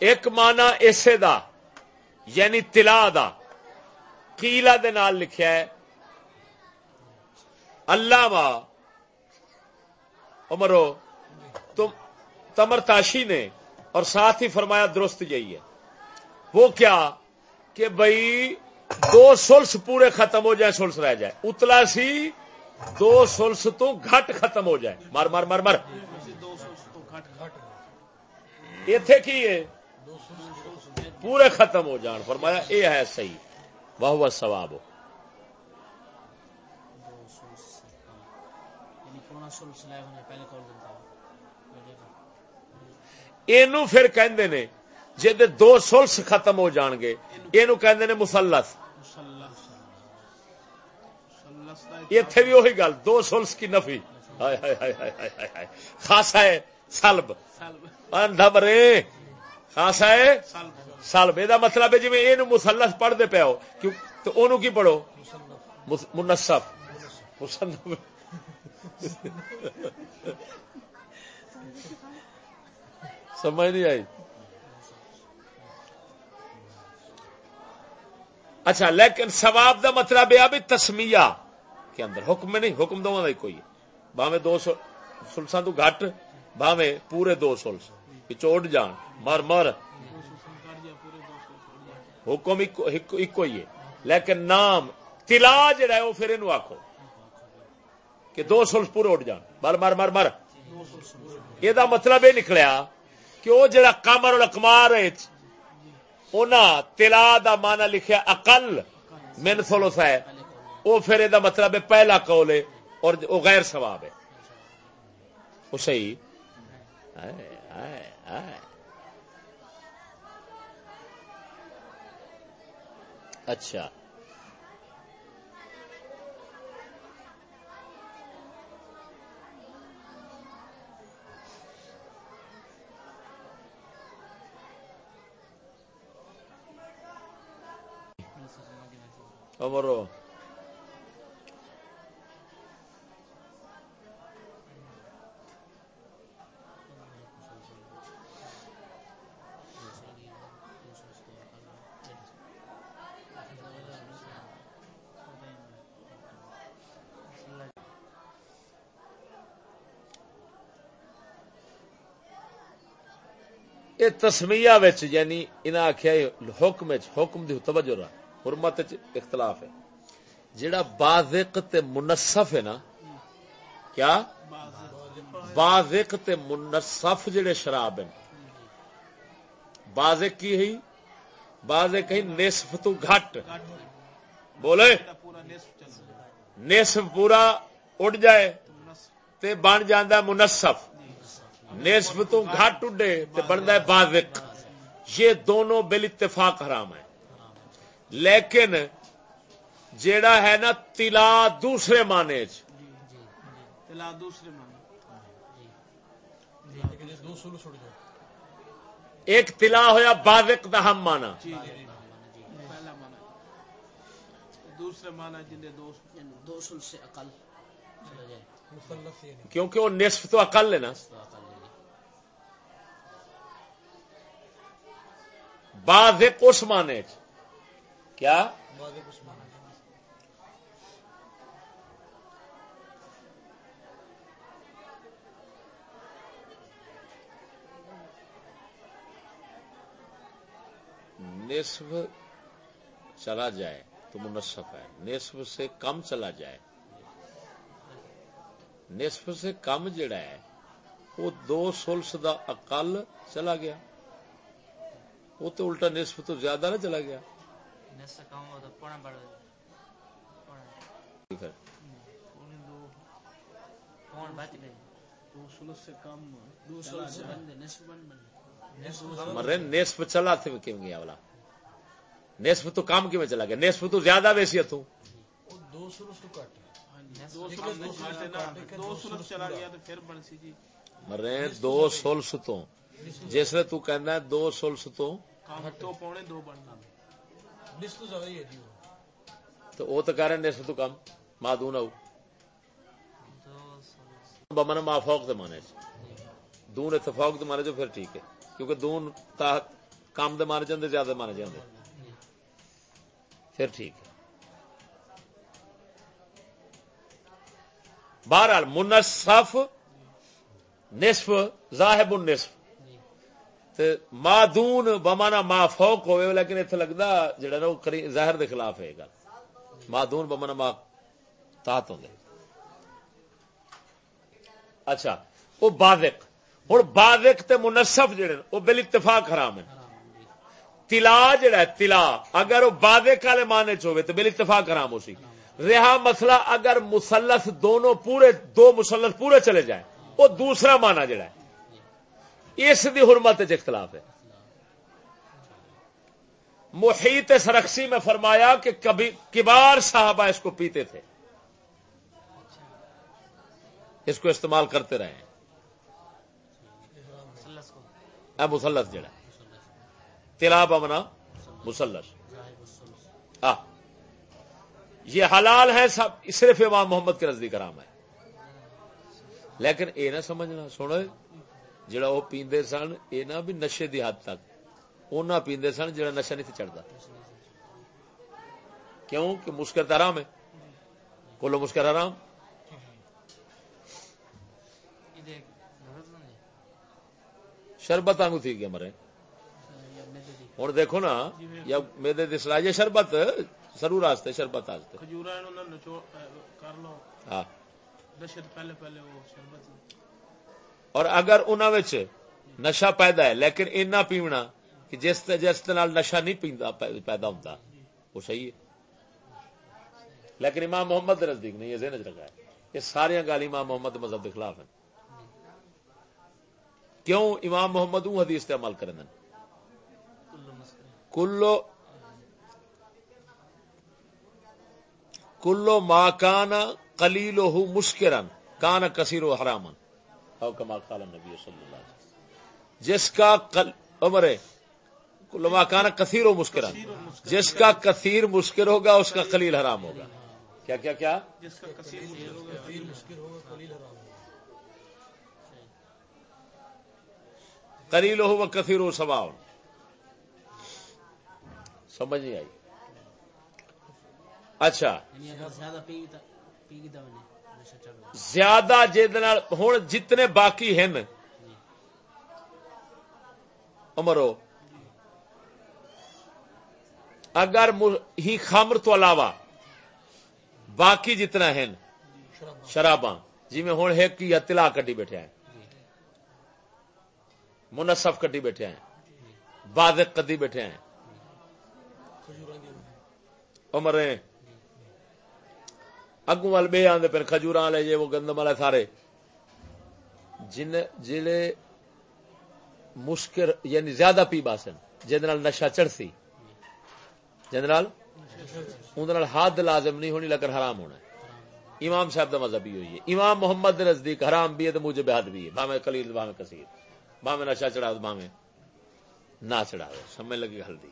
ایک مانا اسے دا یعنی تلا دا۔ کیلا دے نال لکھیا ہے؟ اللہ وا عمرو تم تمر تاشی نے اور ساتھ ہی فرمایا درست یہی ہے۔ وہ کیا کہ بھائی دو سلس پورے ختم ہو جائیں سلس رہ جائے اتلا سی دو سلس تو گھٹ ختم ہو جائے مر مر مر مر اتے کی ہے؟ پورے ختم ہو جان۔ فرمایا یہ ہے صحیح بہت سواب ہو یہ پھر کہ جی دو سلس ختم ہو جان گے یہ کہ مسلس اتے بھی وہی گل، دو سلس کی نفی۔ خاصا ہے، سلب۔ اندھا برے ہاں خاصا ہے سلب یہ مطلب ہے جی یہ مسلس پڑھتے پیا تو کی پڑھو؟ منصف سمجھ نہیں آئی۔ اچھا لیکن ثواب دا مطلب یہ بھی تسمیا کے اندر۔ حکم نہیں، حکم دونوں کا کوئی باوے دو سلساں تو گھٹ باوے پورے دو سلس چوٹ جان مر مر حکم ایک ہی ہے لیکن نام تلا جڑا ہے وہ پھر یہ آخو کہ دو سلس پورے اٹھ جان مر مر مر مر یہ مطلب یہ نکلیا کہ وہ جڑا کامر اور اکمار تلا دا مانا لکھیا اقل من سولوس ہے وہ پھر یہ مطلب ہے پہلا قول ہے اور وہ غیر ثواب ہے وہ صحیح آئے آئے اچھا عمرو امرو تسمیا یعنی انہیں آخیا حکم وچ حکم دی توجہ رہا حرمت وچ اختلاف ہے جڑا بازق تے منصف ہے نا کیا بازق تے منصف جڑے شراب ہیں بازق کی ہی بازق ہی نصف تو گھٹ بولے نصف پورا اڑ جائے تے بن جاندہ منصف نصف تو گھٹ اڈے تے بنتا ہے بازق۔ یہ دونوں بل اتفاق حرام ہے لیکن جیڑا ہے نا تلا دوسرے معنی تلا دوسرے ایک تلا ہوا بازک دا ہم مانا دوسرے مانا دو سل سے اقل کیونکہ وہ نصف تو اقل ہے نا۔ بازک اس مانے کیا؟ نصف چلا جائے تو منصف ہے۔ نصف سے کم چلا جائے۔ نصف سے کم جڑا ہے، وہ دو سولس دا اقل چلا گیا۔ وہ تو الٹا نصف تو زیادہ نہ چلا گیا۔ مرے نصف چلا تھے کیوں گیا والا نصف تو کام کی میں چلا گیا؟ نصف تو زیادہ ویسی تو۔ مرے دو سولس تو۔ جس نے تو کہنا ہے دو سولس تو تو وہ۔ تو کہہ رہے نصف تو کم مادون بمن دے مانے دون اتفاق دے مانے جو پھر ٹھیک ہے کیونکہ دون تا کام دے مانے جاندے زیادہ مانے جاندے۔ پھر ٹھیک ہے۔ بہرحال منصف نصف ذاہب النصف۔ مادون بمانا ما فوق ہوئے، لیکن اتنے لگتا جڑا نا ظاہر دے خلاف ہے گل۔ مادون بمانا ما تحت ہوں اچھا وہ بازک ہوں بازک تے منصف جڑے وہ بل اتفاق حرام ہے۔ تلا جڑا ہے، تلا۔ اگر وہ بازک والے معنی چ تو بل اتفاق حرام ہو سی۔ رہا مسئلہ اگر مسلس دونوں پورے دو مسلس پورے چلے جائیں، وہ دوسرا معنی جڑا ہے۔ اس دی حرمت اختلاف ہے۔ محیط سرکسی میں فرمایا کہ کبھی کبار صاحبہ اس کو پیتے تھے۔ اس کو استعمال کرتے رہے مسلس جڑا تلا بمنا مسلس یہ حلال ہے سب، صرف امام محمد کے نزدیک کرام ہے۔ لیکن یہ نہ سمجھنا، سنو۔ جڑا وہ پیندے سن یہ نہ بھی نشے دی حد تک۔ وہ پیندے سن جڑا نشا نہیں چڑھتا۔ کیوں؟ کہ مسکر آرام ہے۔ کولو مسکر آرام۔ شربت آنگو تھی گیا مرے۔ ہوں دیکھو نا یا میرے دسلا یہ شربت سرو راستے شربت آستے۔ ہاں پہلے پہلے وہ شربت اور اگر انہوں نشا پیدا ہے، لیکن اینا پیونا کہ جس جس نشا نہیں پیندا پیدا ہوتا وہ صحیح ہے۔ لیکن امام محمد نزدیک نہیں، یہ ذہن رکھا ہے۔ یہ سارے گال امام محمد مذہب کے خلاف ہیں۔ کیوں امام محمد وہ حدیث استعمال کریں کلو کلو ماں کانا کلیلو مسکرن کان کثیر و حرامن او کما قال نبی صلی اللہ علیہ وسلم. جس کا عمر لما کانا کثیر و مسکران۔ جس کا کثیر مسکر ہوگا اس کا قلیل حرام ہوگا۔ کیا کیا کیا؟ جس کا کثیر مسکر ہوگا قلیل حرام قلیل ہو کثیر و سبا سمجھ نہیں آئی۔ اچھا۔ زیادہ ہوں جتنے باقی ہیں امرو اگر ہی خمر تو علاوہ باقی جتنا ہیں شراباں جی میں ہوں ایک کی تلا کٹی بیٹھے ہیں، منصف کٹی بیٹھے ہیں بادق کدی بیٹھے ہیں۔ عمر اگوں وال بے آدھے پھر کھجور والے جی وہ گندم والے سارے۔ جن جڑے مشکر یعنی زیادہ پی باسن۔ جہد نشا چڑھتی اندر حد لازم نہیں ہونی لیکن حرام ہونا ہے۔ امام صاحب کا مذہب ہی ہوئی ہے۔ امام محمد نزدیک حرام بھی ہے تو مجھے بحد بھی ہے۔ باہیں کلیل باہیں کثیر۔ باہیں نشا چڑھا باہیں نہ چڑھا سمجھ لگی ہلدی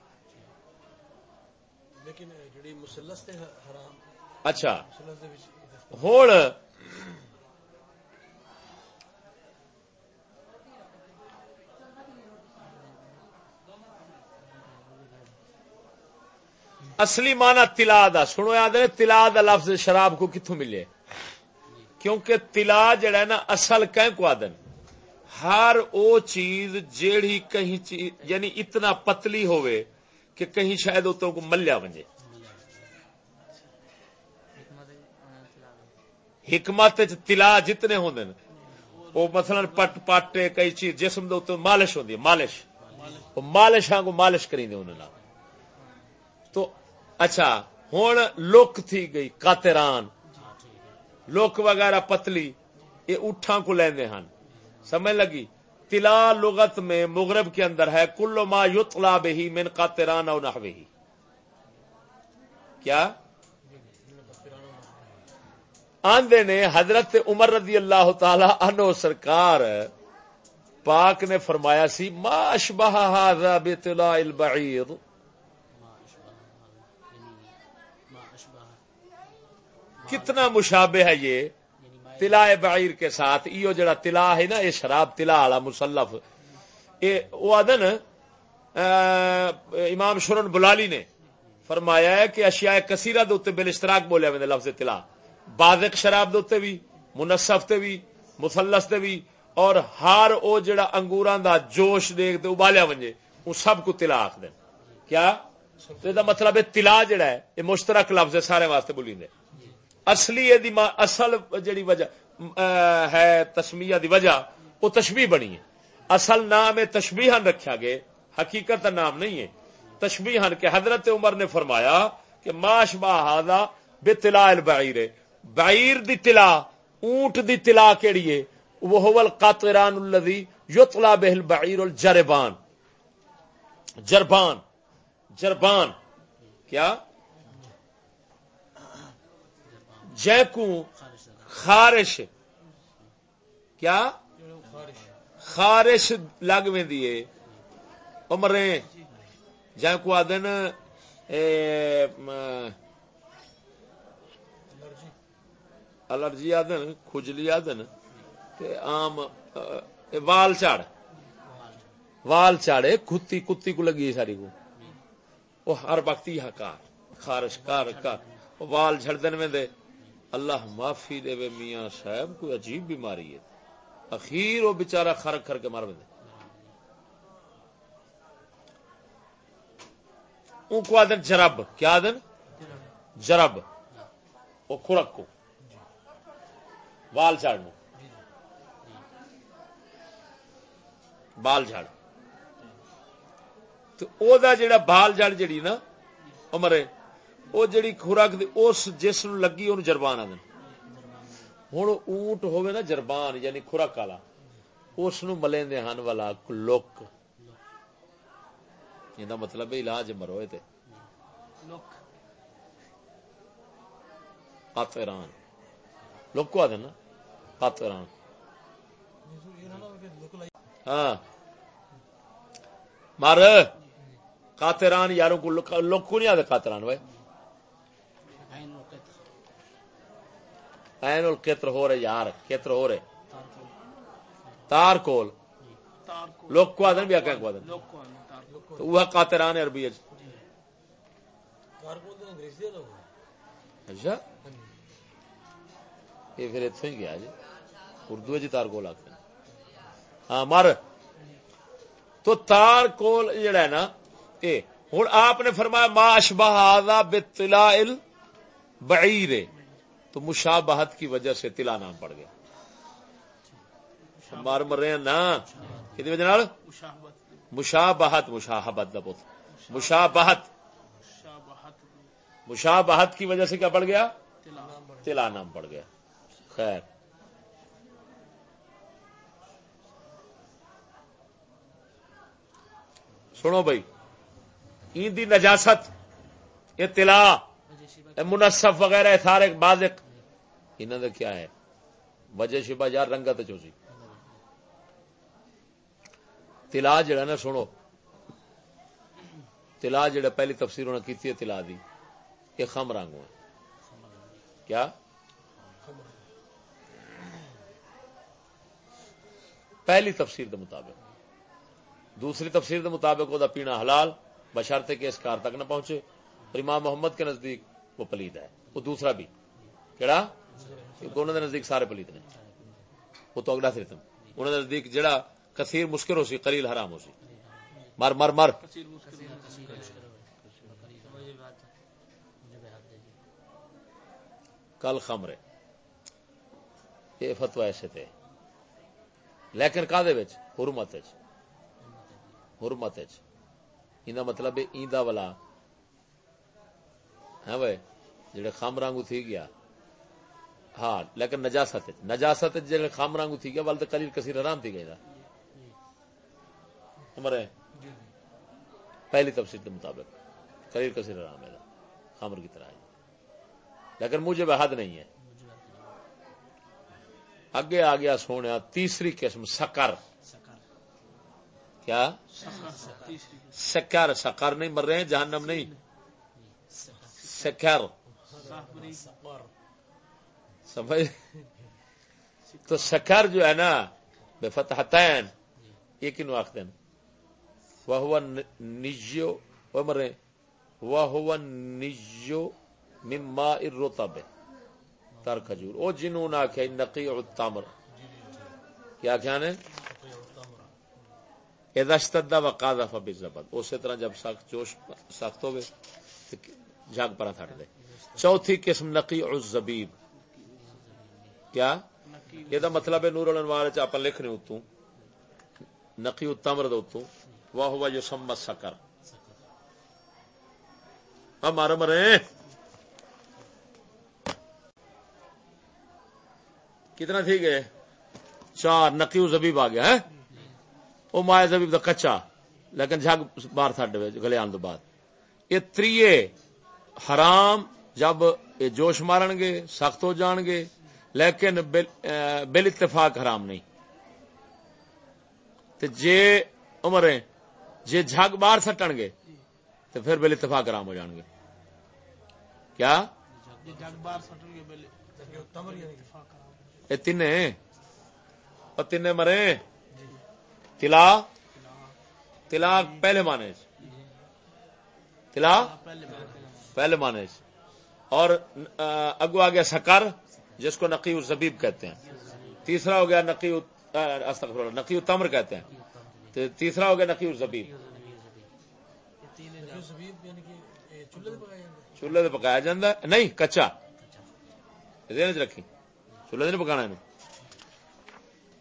لیکن جڑی مسلس تے حرام اچھا۔ ہوں اصلی مانا تلا دا۔ سنو یاد ہے تلا دا لفظ شراب کو کتوں ملے؟ کیونکہ تلا جڑا ہے نا، اصل کہیں کو آدن ہر او چیز جیڑی کہیں چیز یعنی اتنا پتلی ہوئے کہ کہیں شاید اتوں کو ملیا بنجے حکمت تلا جتنے ہوں وہ مثلا پٹ پٹ کئی چیز، جسم دے مالش ہوتی ہے، مالش۔ مالش ہاں کو مالش کریں انہوں تو اچھا ہوں لک تھی گئی کاتران لک وغیرہ پتلی، یہ اٹھا کو لیندے ہن۔ سمجھ لگی؟ تلا لغت میں مغرب کے اندر ہے کلو ما یتلا بہی من قاتران او نحوی کیا؟ آندے نے حضرت عمر رضی اللہ تعالی عنہ سرکار پاک نے فرمایا سی، ما اشبہ هذا بطلاع البعیر کتنا مشابہ ہے یہ تلا بعیر کے ساتھ، ایو جڑا تلا ہے نا، یہ شراب تلا والا مسلف وہ آدن امام شرن بلالی نے فرمایا ہے کہ اشیاء کثیرہ دے بل اشتراک بولیا میں لفظ تلا بازک شراب دے بھی منصف تے بھی مسلس تے بھی اور ہر او جڑا انگوراں دا جوش دیکھ دے ابالیا ونجے وہ سب کو تلا آخ دیں کیا؟ تو دا مطلب ہے تلا جڑا ہے، یہ مشترک لفظ ہے، سارے واسطے بولی دے اصلی دی اصل جڑی وجہ ہے تسمیہ دی وجہ، وہ تشبیح بنی ہے۔ اصل نام تشبیہن رکھا گئے، حقیقت نام نہیں ہے۔ تشبیہن کے حضرت عمر نے فرمایا کہ ماش با بے تلا البعیر بعیر دی تلا، اونٹ دی تلا کیڑی ہے؟ وہ هو القاطران الذي يطلع به البعير الجربان. جربان. جربان. کیا؟ جیکو خارش. کیا؟ خارش لگ وی امرے جیکو آدن اے الرجی آدن کھجلی آدن آم وال چاڑ۔ وال چاڑے کتی کتی کو لگی ساری کو۔ وہ ہر وقت ہی کار خارش، کار کار۔ وال جھڑ میں دے۔ اللہ معافی دے وے میاں صاحب، کوئی عجیب بیماری ہے۔ اخیر وہ بچارہ خرک کر کے مار دے۔ ان کو آدن جرب، کیا آدن جرب۔ وہ خورک کو۔ بال جھاڑ بال جھاڑ۔ تو او دا جڑا بال جڑ جڑی نا امرے وہ جڑی خوراک اس جس نو لگی ان جربان آدھے ہوں اونٹ ہوگی نا جربان یعنی خوراک والا۔ اس ملے ہن والا لک یہ مطلب علاج مروئے تے۔ قاتران لوک کو آدھے نا۔ قاتران ہاں۔ مار۔ قاتران یاروں کو لوک کو نہیں آدھے قاتران بھائی این القطر ہو رہے یار کتر ہو رہے۔ تار کول۔ لوگ کو آدن بھی آکے کو آدن تو وہ قاتران عربی اچھ اچھا۔ یہ پھر اتھو ہی گیا جی۔ اردو جی تار کول آکے ہاں مر۔ تو تار کول جڑا ہے نا، اے ہوں آپ نے فرمایا، ما اشبہ آدھا بطلاع البعیر تو مشابہت کی وجہ سے تلا نام پڑ گیا۔ مار مر رہے ہیں نا۔ کتنی وجہ نال؟ مشابہت، مشاہبت دا پوت مشابہت۔ مشابہت کی وجہ سے کیا پڑ گیا؟ تلا نام پڑ گیا۔ خیر۔ سنو بھائی ایندی نجاست یہ تلا منصف وغیرہ سارے بعد انہوں نے کیا ہے؟ وجہ شبہ یار رنگت چوسی تلا جڑا نا سنو۔ تلا جڑا پہلی تفسیر انہوں نے کی تلا دی۔ یہ خم رنگ ہے کیا؟ پہلی تفسیر کے مطابق۔ دوسری تفسیر کے مطابق وہ پینا حلال بشرتے کہ اس کار تک نہ پہنچے اور امام محمد کے نزدیک وہ پلید ہے۔ وہ دوسرا بھی۔ کہڑا انہوں نے نزدیک سارے پلید نے۔ وہ تو اگلا سرتم انہوں نے نزدیک جڑا کثیر مشکل ہو سی قلیل حرام ہو سی۔ مر مر مر کل خمرے یہ فتوا ایسے تھے۔ لیکن کا حرمت حرمت یہ مطلب ایندا والا۔ ہے بھائی جڑے خام رنگ تھی گیا۔ ہاں لیکن نجاست نجاست جڑے خام رنگ تھی گیا والد کلیل کثیر حرام تھی گیا عمر ہے؟ پہلی تفصیل کے مطابق۔ کلیل کثیر حرام ہے خامر کی طرح ہے۔ لیکن مجھے حد نہیں ہے۔ اگے آ گیا سونے تیسری قسم سکر۔ کیا؟ سکر سکر نہیں مر رہے ہیں، جہنم نہیں۔ سکر۔ سمجھ؟ تو سکر جو ہے نا، بے فتح یہ کنو آخ دین وہ ہوا نجو وہ مرے وہ ہوا نجو مما الرطب۔ تر کھجور۔ او جنوں نہ کہ نقی التمر۔ کیا کیا نے؟ اذا اشتد وقاذف بالزبد اسی طرح جب سخت جوش سخت ہوے جھاگ پر تھڑ دے چوتھی قسم نقی الزبیب. کیا؟ یہ دا مطلب ہے نور الانوار چ اپن لکھنے اتوں. نقی التمر دے اتوں. وہ ہوا یسمى سکر ہمارا ہاں، مرے. کتنا تھی گئے؟ چار. نقی زبیب آ گیا ہے وہ مائع زبیب کا کچا لیکن جگ بار تھا گلے آن بعد۔ یہ تریے حرام جب یہ جوش مارن گے سخت ہو جان گے لیکن بل اتفاق حرام نہیں۔ تے جے عمر جے جگ باہر سٹن گے تو پھر بل اتفاق حرام ہو جان گے۔ کیا؟ باہر یہ تین مرے تلا تلا پہلے مانے تلا پہلے مانے اور اگو آ گیا سکر، جس کو نقی زبیب کہتے ہیں۔ تیسرا ہو گیا نقی نقی تمر کہتے ہیں۔ تیسرا ہو گیا نقی زبیب چولہے سے پکایا جا نہیں، کچا۔ رکھی چولہا نہیں پکانا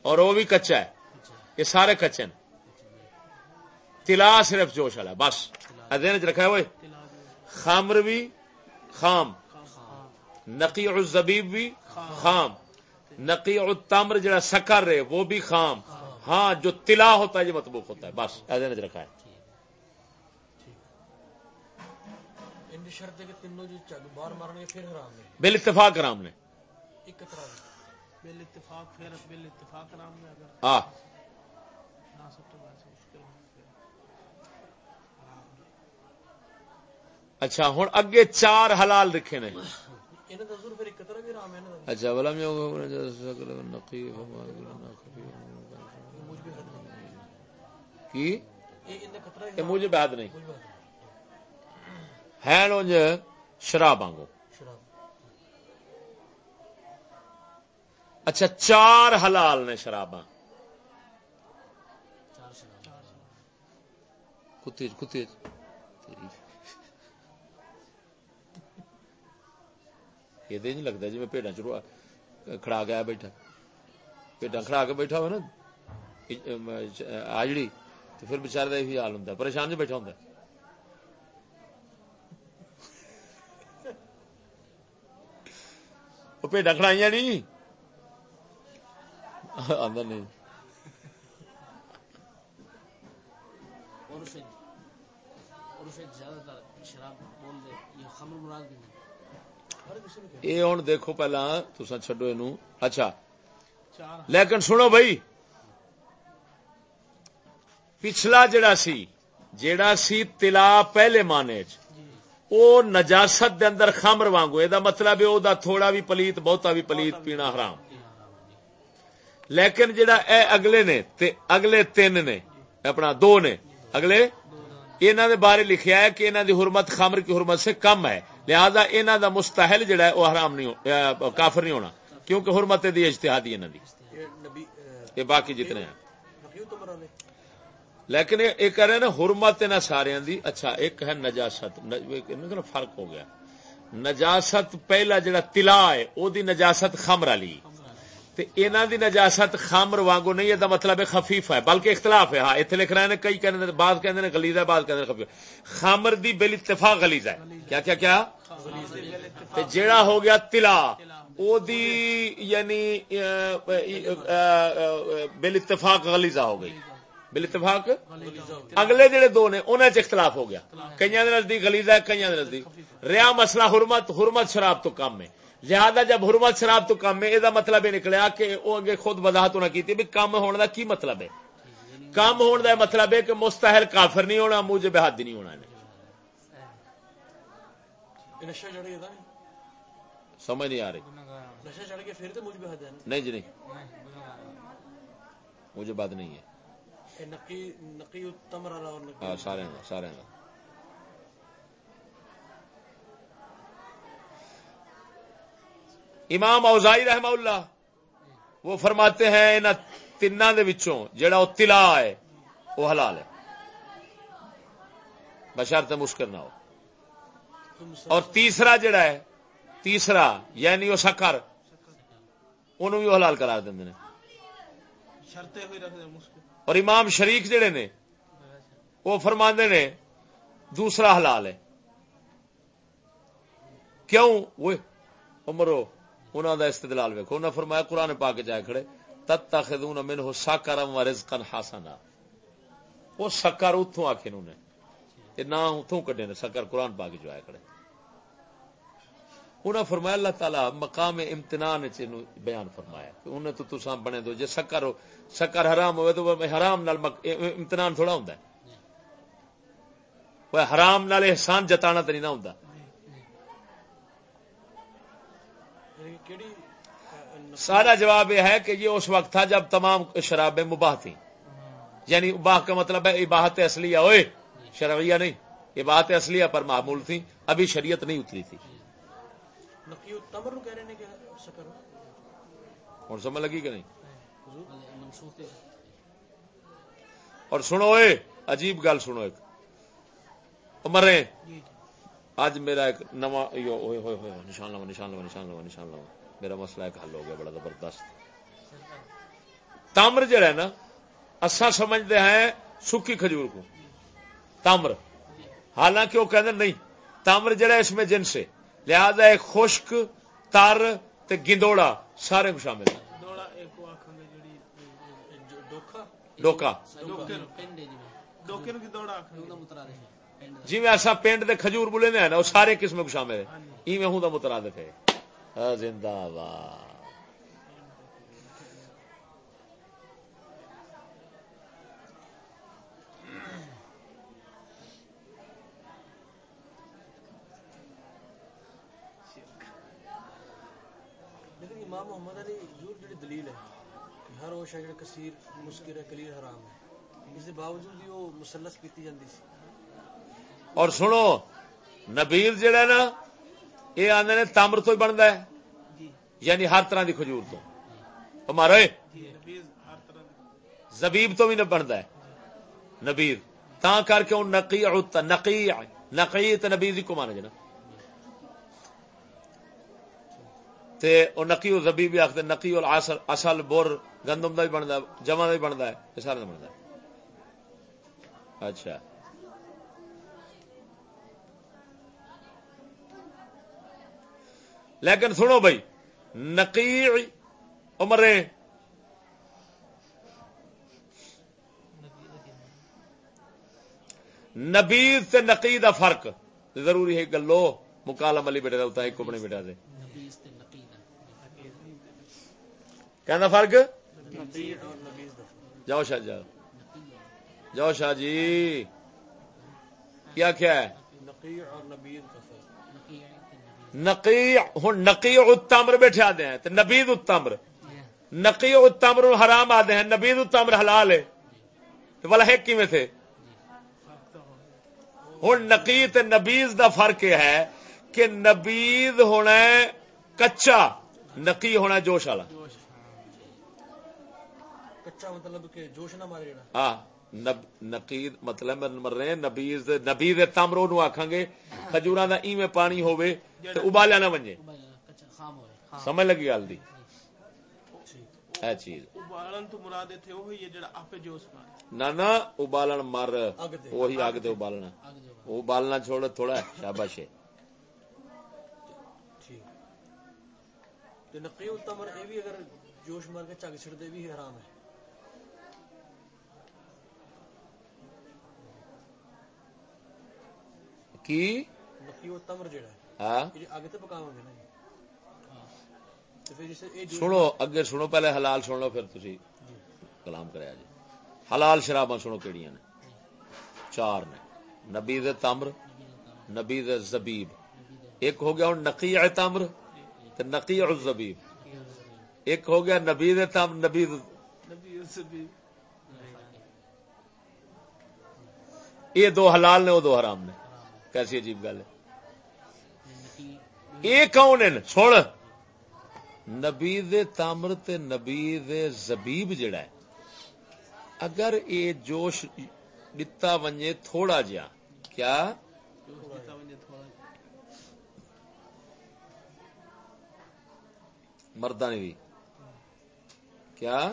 اور وہ بھی کچا ہے۔ یہ سارے کچے تلا صرف جوش والا بس۔ ادین چ رکھا ہوئے خامر بھی۔ خام۔ نقی الزبیب بھی خام۔ نقی التمر جڑا سکر رہے وہ بھی خام۔ ہاں جو تلا ہوتا ہے جو مطبوق ہوتا ہے۔ بس ادین چ رکھا ہے۔ بل اتفاق حرام نے۔ اچھا ہوں اگے چار حلال رکھے نے۔ اچھا بلا مجھے نہیں۔ ہے شراب آنگو۔ اچھا چار حلال نے شراب۔ یہ نہیں لگتا جی میں پیڑا چروا کھڑا گیا بیٹھا پیٹا کھڑا کے بیٹھا ہوا نا آجڑی تو پھر بچارے کا یہی حال ہوں پریشان جو بیٹھا ہوں پیٹا کھڑائی نہیں آدھا نہیں زیادہ تر شراب بول دے یہ خمر مراد بھی نہیں یہ ہوں دیکھو پہلا تسا چڈو یہ اچھا۔ لیکن سنو بھائی، پچھلا جڑا سی جڑا سی تلا پہلے مانے چ او نجاست دے اندر خمر وانگو یہ مطلب ہے او دا تھوڑا بھی پلیت، بہتا بھی پلیت، پینا حرام۔ لیکن جڑا اے اگلے نے، تے اگلے تین نے، اپنا دو نے، اگلے انہوں نے بارے لکھیا ہے کہ انہوں دی حرمت خامر کی حرمت سے کم ہے۔ لہذا انہوں دا مستحل جڑا ہے وہ حرام نہیں کافر نہیں ہونا۔ کیونکہ حرمت دی اجتہادی انہوں دی۔ یہ باقی جتنے ہیں۔ لیکن یہ کہہ رہے نا، حرمت انہوں سارے دی۔ اچھا ایک ہے نجاست۔ فرق ہو گیا۔ نجاست پہلا جڑا تلا ہے، وہ نجاست خامر خمر علی انہوں دی نجاست خامر وانگو نہیں یہ مطلب ہے خفیف ہے، بلکہ اختلاف ہے۔ ہاں اتنے لکھ رہے ہیں کئی کہنے بعض کہنے ہیں گلیز ہے، بعض کہنے خفیف۔ خامر دی بل اتفاق گلیز ہے۔ کیا کیا کیا؟ جیڑا ہو گیا تلا، او دی یعنی بل اتفاق غلیزہ ہو گئی۔ بل اتفاق؟ اگلے جڑے دو نے انہیں چ اختلاف ہو گیا۔ کئی نزدیک گلیزہ ہے کئی نزدیک۔ ریا مسئلہ حرمت حرمت شراب تو کم ہے۔ لہذا جب حرمت شراب تو کم ہے یہ مطلب یہ نکلیا کہ وہ اگے خود وضاحت ہونا کی کم ہونے کا کی مطلب ہے؟ کم ہونے کا مطلب ہے کہ مستحل کافر نہیں ہونا مجھے بحادی نہیں ہونا سمجھ نہیں آ رہی۔ نہیں جی نہیں۔ مجھے بات نہیں ہے۔ ہاں، سارے سارے امام اوزائی رحمہ اللہ وہ فرماتے ہیں ان تین جڑا وہ تلا ہے وہ حلال ہے۔ بشرط مشکل نہ ہو۔ اور تیسرا جڑا ہے تیسرا یعنی وہ سکر انہوں بھی حلال کرا دیں اور امام شریک جڑے نے وہ فرما نے دوسرا حلال ہے۔ کیوں؟ وہ عمرو انہوں دا استدلال ویکو انہوں فرمایا قرآن پاک جائے کھڑے، تتخذون منه سکرا ورزقا حسنا۔ وہ سکر اتوں آکھے انہوں نے۔ تے نہ اتوں کڈے نے، سکر قرآن پاک جو آئے کھڑے۔ انہوں فرمایا اللہ تعالی مقام امتنان چ بیان فرمایا کہ انہیں تو تساں بنے دو، جے سکر ہو، سکر حرام ہوئے تو حرام نال امتنان تھوڑا ہوندا ہے۔ وہ حرام نال احسان جتانا تے نہیں نہ ہوندا۔ سارا جواب یہ ہے کہ یہ اس وقت تھا جب تمام شرابیں مباح تھیں۔ یعنی اباہ کا مطلب ہے عباہت اصلیہ ہوئے شرعیہ نہیں۔ عباہت اصلیہ پر معمول تھی ابھی شریعت نہیں اتری تھی۔ اور سمجھ لگی کہ نہیں؟ اور سنو اے عجیب گل سنو ایک۔ مرے اج میرا ایک نواں نشان لو نشان لو نشان لو نشان لو میرا مسئلہ ایک حل ہو گیا بڑا زبردست۔ تامر جڑا ہے نا اصا سمجھتے ہیں سکی کھجور کو۔ تامر۔ حالانکہ وہ کہتے نہیں تامر جڑا اس میں جنس ہے۔ لہذا ایک خشک تے گندوڑا سارے کو شامل ہے۔ ڈوکا جی میں ایسا پینڈ دے کھجور بولے ہیں نا وہ سارے قسم کو شامل ہے ایویں ہوں دا مترادف ہے۔ ہاں، زندہ باد امام محمد علی حضور جڑی دلیل ہے ہر وہ شاہ کثیر، مسکر ہے، کلیر حرام ہے، اس کے باوجود بھی وہ مسلس پیتی جاندی سی۔ اور سنو نبیل جڑا نا یہ آدھے نے تمر تو ہی بنتا ہے۔ جی۔ یعنی ہر طرح کی کھجور تو۔ ہمارا جی، زبیب تو بھی بنتا ہے۔ نبیر تا کر کے نقی نقی نقی نبی کو مانا جنا تے او نقی و زبیب بھی آخر نقی اور اصل اصل بور گندم دا بھی بنتا ہے جمع دا بھی بنتا ہے یہ سارا بنتا ہے۔ اچھا۔ لیکن سنو بھائی نقی عمرے نبیز تے نقی دا فرق ضروری ہے گلو مکالم علی بیٹے دا ہوتا ہے اپنے بیٹا سے نقید کہنا فرق؟ جاؤ شاہ جاؤ جاؤ شاہ جی۔ کیا کیا ہے؟ نقی اور نبیز نقی ہوں نقی اتمر بیٹھے آدھے ہیں تو نبید اتمر نقی اتمر حرام آدھے ہیں نبید اتمر حلال ہے۔ تو بلا ہے کیویں تھے ہوں نقی تے نبیز دا فرق یہ ہے کہ نبید ہونا ہے کچا نقی ہونا جوش والا۔ کچا مطلب کہ جوش نہ مارے ہاں نقید مطلب مر رہے نبیز نبیز تمرو نو آکھاں گے کھجوراں دا ایویں پانی ہووے تے ابالیا نہ ونجے۔ سمجھ لگی گل دی؟ اے چیز۔ ابالن تو مراد ایتھے اوہی ہے جڑا اپے جوش پانی۔ نہ نہ ابالن مر اوہی اگ تے ابالنا۔ ابالنا۔ چھوڑ تھوڑا شاباش ہے۔ تمر تے بھی اگر جوش مار کے چگ چھڑ دے بھی حرام ہے۔ ہاں؟ سنو اگے سنو پہلے حلال سن لو پھر تسی کلام کریا جی حلال شراب سنو کیڑیاں نے۔ چار نے۔ نبی دے تمر نبی دے زبیب۔ ایک ہو گیا ہن نقیع تمر تے نقیع الزبیب۔ ایک ہو گیا نبی دے تمر نبی یہ دو حلال نے وہ دو حرام نے۔ کیسی عجیب گل ہے۔ یہ کون ہیں؟ سن۔ نبی تامر نبی زبیب جڑا ہے۔ اگر یہ جوش دتا ونجے تھوڑا جہ کیا؟ مردانی بھی۔ کیا؟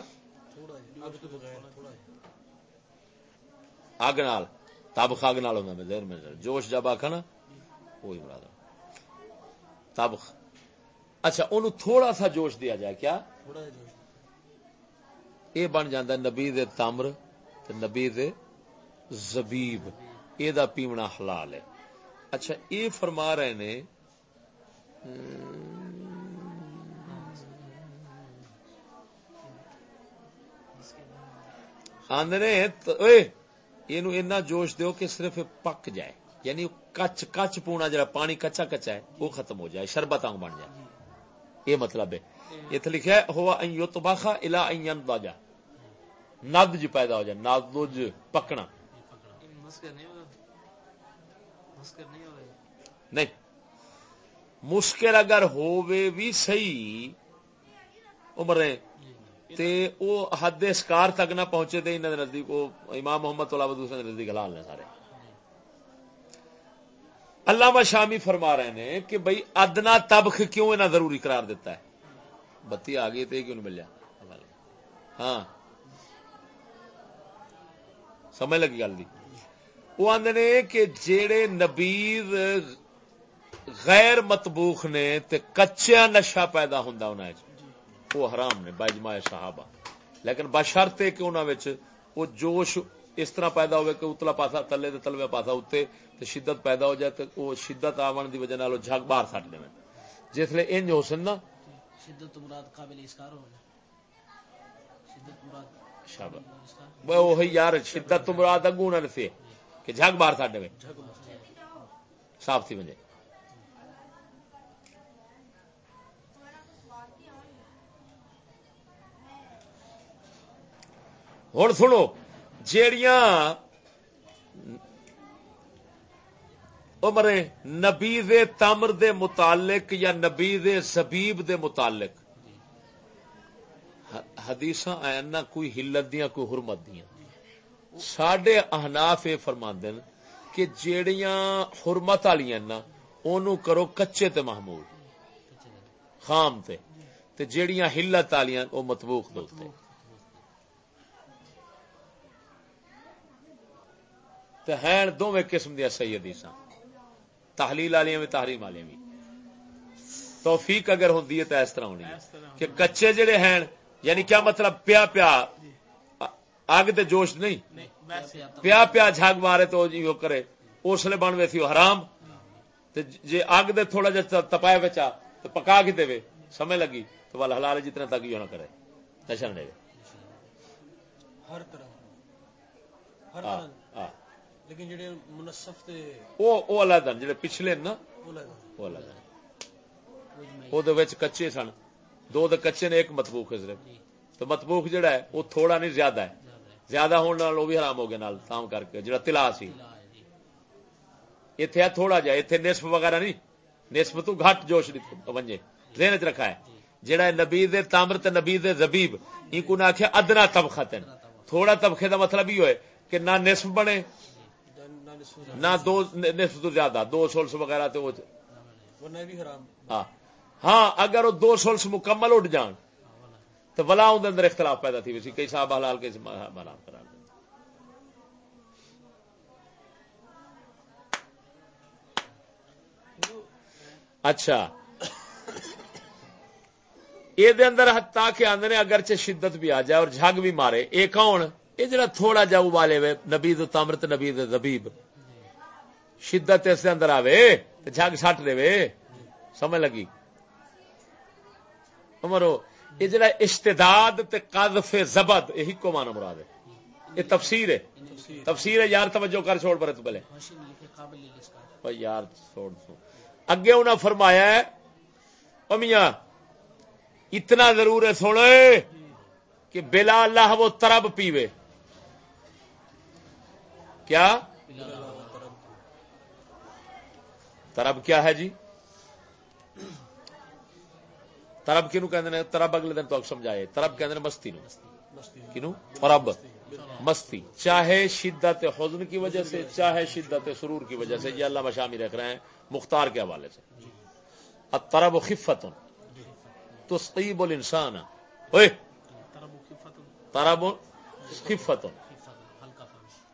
اگ نال۔ تبخ اگ نال ہوندا میں ذہن میں جوش جب آکھا نا وہی مراد۔ تبخ اچھا اونوں تھوڑا سا جوش دیا جائے کیا؟ یہ بن جاندہ نبی دے تمر تے نبی دے زبیب. یہ دا پیونا حلال ہے. اچھا یہ فرما رہے نے آندنے یہ اینا جوش دیو کہ صرف پک جائے یعنی کچ کچ پونا جڑا پانی کچا کچا ہے وہ ختم ہو جائے شربت آنگ بن جائے یہ مطلب ہے اتنے لکھا ہے ہوا ان یطبخ الا ان ينضج نضج پیدا ہو جائے نضج پکنا نہیں مسکر مشکل اگر ہووے بھی صحیح عمرے تے او حد اسکار تک نہ پہنچے تے انہاں دے نزدیک، او امام محمد طلاب دوسرے دے نزدیک حلال نے سارے۔ علامہ شامی فرما رہے ہیں کہ بھئی ادنا تبخ کیوں انہاں ضروری قرار دیتا ہے؟ بتی آ گئی تے کیوں نہیں مل جا ہاں۔ سمجھ لگی گل دی۔ وہ آندے نے کہ جیڑے نبیز غیر مطبوخ نے تے کچا نشہ پیدا ہوندا انہاں وچ وہ حرام نے باجماع صحابہ۔ لیکن بشرط ہے کہ انہاں وچ وہ جوش اس طرح پیدا ہوئے کہ اتلا پاسا تلے تے تلوے پاسا اتنے تے شدت پیدا ہو جائے تے وہ شدت آون دی وجہ نال جھگ باہر سٹ دے جس لے انج ہو سن نا۔ شدت مراد قابل اسکار ہو جائے۔ شدت مراد اسکار وہ وہی یار شدت تو مراد اگوں نہ سے کہ جھگ باہر سٹ دے صاف تھی وجہ ہوں سنو، جیڑیاں مرے نبی تمر دے متعلق یا نبی زبیب دے متعلق۔ حدیثاں آئن نہ کوئی ہلت دیاں، کوئی حرمت دیاں۔ ساڈے احناف یہ فرماندے کہ جیڑیاں حرمت والیاں نا، اونوں کرو کچے تے محمول، خام تے۔ تے جیڑیاں ہلت والیاں او مطبوخ دے تے ہیں دوویں قسم دیا صحیح حدیثاں تحلیل والیاں بھی تحریم والیاں بھی توفیق اگر ہوندی ہے تو اس طرح ہونی ہے کہ کچے جڑے ہیں یعنی کیا مطلب پیا پیا اگ تے جوش نہیں؟ پیا پیا جھاگ مارے تو جی وہ کرے اس لیے بن وے تھی حرام۔ تے جے اگ دے تھوڑا جا تپائے بچا تو پکا کے دے سمے لگی؟ تو والا حلال جتنا تک ہی ہونا کرے۔ نشا نہیں ہر طرح۔ ہر طرح لیکن جڑے منصف تے وہ وہ علیحدہ نے جڑے پچھلے نا علیحدہ دے وچ کچے سن۔ دو دے کچے نے ایک مطبوخ ہے صرف۔ جی۔ تو مطبوخ جڑا ہے وہ تھوڑا نہیں زیادہ ہے۔ زیادہ ہونے نال بھی حرام ہو گیا نال تام کر کے۔ جڑا تلا سی۔ جی۔ ایتھے ہے تھوڑا جا ایتھے نصف وغیرہ نہیں۔ نصف تو گھٹ جوش نہیں ونجے ذہن رکھا ہے۔ جڑا ہے نبی دے تامر تے نبی دے زبیب ان کو نہ آکھیا ادنا طبخہ تھوڑا طبخے دا مطلب یہ ہوئے کہ نہ نصف بنے نہ دو نصف تو زیادہ دو سولس وغیرہ تے حرام ہاں۔ ہاں اگر وہ دو سولس مکمل اٹھ جان تو ولا اندر اختلاف پیدا تھی۔ ویسی کئی صاحب حلال کئی صاحب حرام قرار دے۔ اچھا۔ یہ دے اندر حتا کہ آندے نے اگرچہ شدت بھی آ جائے اور جھگ بھی مارے اے کون؟ یہ جڑا تھوڑا جا ابالے وے نبی تامرت نبی زبیب۔ شدت اس دے اندر آوے تے جھگ سٹ دے وے۔ سمجھ لگی؟ عمرو، یہ جڑا اشتداد تے قذف زبد یہی کو مانا مراد ہے۔ یہ تفسیر ہے۔ تفسیر ہے، یار توجہ کر چھوڑ پرے تو پہلے یار چھوڑ دو اگے انہاں فرمایا ہے، او میاں، اتنا ضرور ہے سوڑے کہ بلا اللہ وہ ترب پیوے۔ کیا؟ ترب کیا ہے جی؟ ترب کنو کہندے ہیں ترب اگلے دن تو سمجھائے۔ ترب کہندے ہیں مستی نو۔ مستی کنو ترب مستی۔ چاہے شدت حزن کی وجہ سے، چاہے شدت سرور کی وجہ سے، یہ اللہ مشامی رکھ رہے ہیں، مختار کے حوالے سے۔ الطرب خفت تسقیب الانسان۔ اوئے! طرب و خفت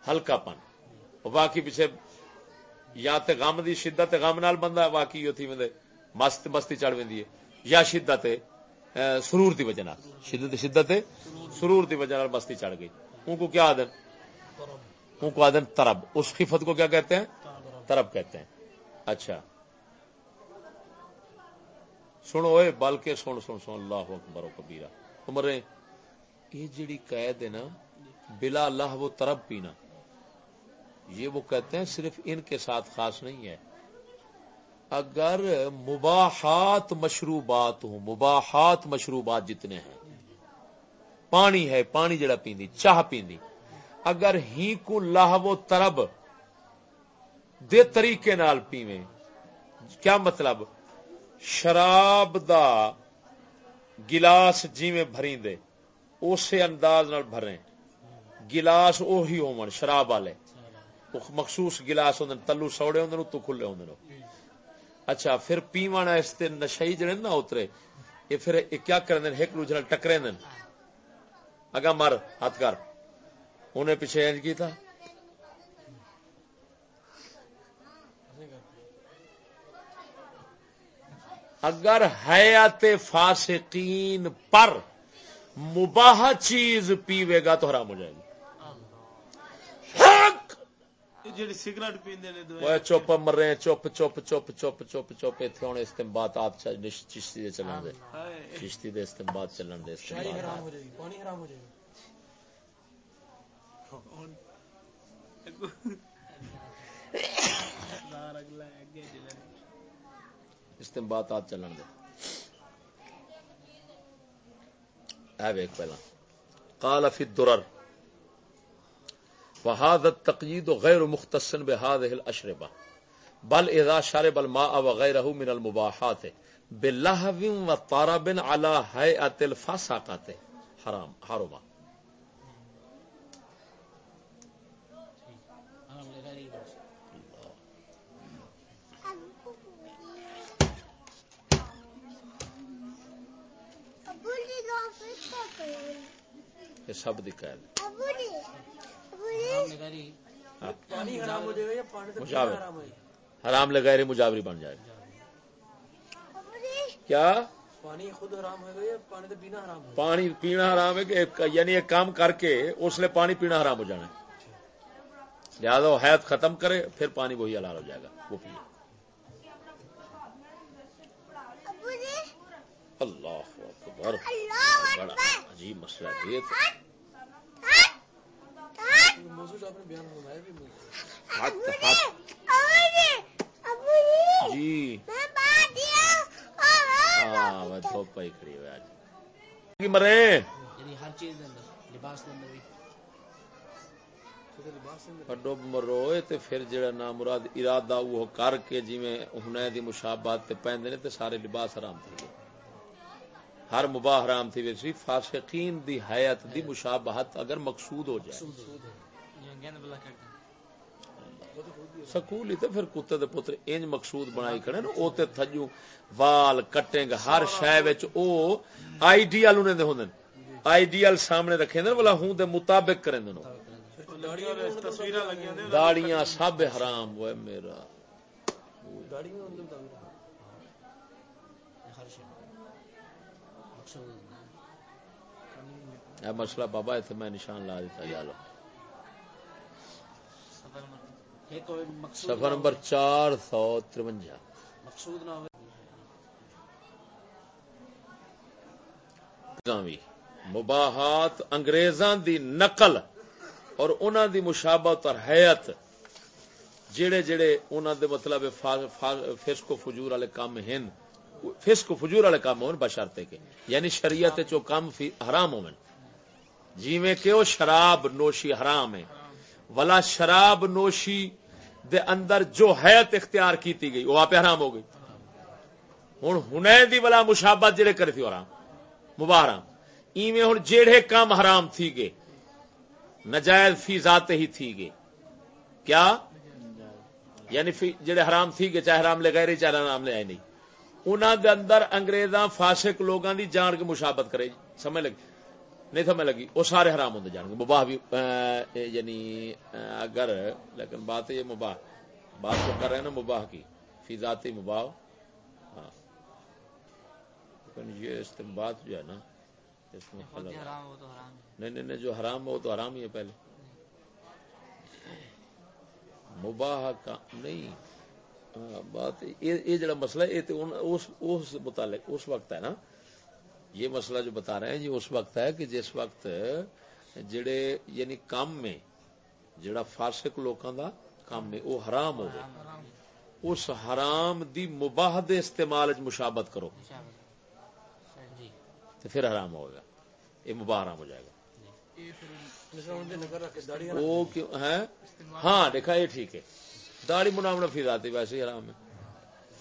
ہلکا پن باقی پیچھے یا تے غم دی شدت غم نال بندہ واقعی ہوتی وندے مست مستی چڑھ ویندی ہے۔ یا شدت سرور دی وجہ نال۔ شدت شدت سرور دی وجہ نال مستی چڑھ گئی۔ ان کو کیا آدن؟ ان کو آدن طرب اس خفت کو کیا کہتے ہیں؟ طرب کہتے ہیں۔ اچھا۔ سنو اے، بلکہ سن سن سن، اللہ اکبر و کبیرہ۔ عمرے یہ جڑی قید ہے نا، بلا اللہ وہ طرب پینا۔ یہ وہ کہتے ہیں صرف ان کے ساتھ خاص نہیں ہے۔ اگر مباحات مشروبات ہوں، مباحات مشروبات جتنے ہیں، پانی ہے، پانی جڑا پیندی چاہ پیندی اگر ہی کو لاہو ترب دے طریقے نال پیویں، کیا مطلب؟ شراب دا گلاس جیویں بھری دے اسی انداز نال بھریں۔ گلاس اوہی ہون، شراب والے۔ مخصوص گلاس ہوندے تلو سوڑے ہوندے تو کھلے ہوندے نو اچھا پھر پیوانا اس تے نشئی جڑے نا اترے، یہ پھر یہ کیا کرن ایک دوسرے نال ٹکرے دن اگا مر، ہاتھ کر۔ انہیں پیچھے انج کیتا۔ اگر حیات فاسقین پر مباح چیز پیوے گا تو حرام ہو جائے گی حق جڑی سگریٹ پیندے نے چپ مر رہے ہیں چپ چپ چپ چپ چپ چپ اتنے ہوں استمبات آپ چشتی دے چلن دے۔ چشتی دے چلن دے شاہی حرام استمبات ہو جائے گی پانی حرام ہو جائے گا دار اگلا اگے جلن استمبات آپ چلن دے۔ اے ویک پہلا۔ قال فی الدرر۔ وهذا التقييد غير مختص بهذه الاشربه بل اذا شرب الماء وغيره من المباحات بلهو وطرب على هيئه الفساقه حرام حرام. یہ سب دی قید ہاں۔ پانی حرام لغیر مجاوری بن جائے. کیا؟ پانی خود حرام یا پانی تو پینا حرام ہوگا پانی پینا حرام ہے کہ یعنی ایک کام کر کے اس نے پانی پینا حرام ہو جانا ہے. لہٰذا وہ حیات ختم کرے پھر پانی وہی حلال ہو جائے گا. وہ پیے اللہ اکبر. بڑا عجیب مسئلہ یہ موضوع جو آپ نے بیان فرمایا بھی موضوع ہاتھ ہاتھ۔ جی ہاں میں دھوپ ہی کھڑی ہوئے آج۔ مرے؟ یعنی ہر چیز دے اندر لباس دے اندر بھی۔ تو لباس سے پڈو مروئے تے پھر جڑا نا مراد ارادہ وہ کر کے جویں ہنے دی مشابہت تے پیندے نے تے سارے لباس حرام تھی گئے۔ ہر مباح حرام تھی ویسی فاسقین دی حیات دی مشابہت اگر مقصود ہو جائے۔ سکول ہی تے پھر کتے دے پتر انج مقصود بنائی کھڑے نا او تے تھجو وال کٹنگ ہر شے وچ او آئیڈیل انہاں دے ہوندے آئیڈیل سامنے رکھے نے بلا ہوں دے مطابق کریں دے داڑیاں سب حرام ہوئے میرا۔ مسئلہ بابا ایتھے میں نشان لا دیتا یالو سفر نمبر چار سو ترونجا۔ مقصود نہ مباحات انگریزاں دی نقل اور انہاں دی مشابہت اور حیات جڑے جڑے انہاں دے مطلب فسق و فجور والے کام ہن فسق و فجور والے کام ہون بشرتے کے۔ یعنی شریعت چو کام حرام ہون۔ جیویں کہ وہ شراب نوشی حرام ہے۔ ولا شراب نوشی دے اندر جو حیات اختیار کیتی گئی، وہ آپ حرام ہو گئی۔ ہن ہنے دی ولا مشابہت جڑے کرے تھی حرام۔ مبارم ایویں ہن جیڑے کام حرام تھی گے، نجائز فی ذات ہی تھی گے۔ کیا؟ یعنی جڑے حرام تھی گے، چاہے حرام لے گئے چاہے حرام لے آئے نہیں۔ انہاں دے اندر انگریزاں، فاسق لوگاں دی جان کے مشابت کرے، سمجھ لگی؟ نہیں سمجھ لگی وہ سارے حرام ہوندے جان گے۔ مباح بھی یعنی اگر لیکن بات یہ مباح بات تو کر رہے ہیں نا مباح کی فی ذاتی مباح ہاں۔ لیکن یہ استنباط جو ہے نا اس میں ہو نہیں نہیں جو حرام ہے وہ تو حرام ہی ہے پہلے۔ مباح کا نہیں بات یہ جڑا مسئلہ ہے اس متعلق اس وقت ہے نا یہ مسئلہ جو بتا رہے ہیں یہ اس وقت ہے کہ جس وقت جڑے یعنی کام میں جڑا فاسق لوکاں دا کام میں وہ حرام ہو گئے اس حرام دی مباح دے استعمال مشابت کرو۔ جی۔ تو پھر حرام ہوگا یہ مباح حرام ہو جائے گا۔ وہ ہاں دیکھا یہ ٹھیک ہے۔ داڑھی منامنا پھر آتی ویسے ہی حرام ہے۔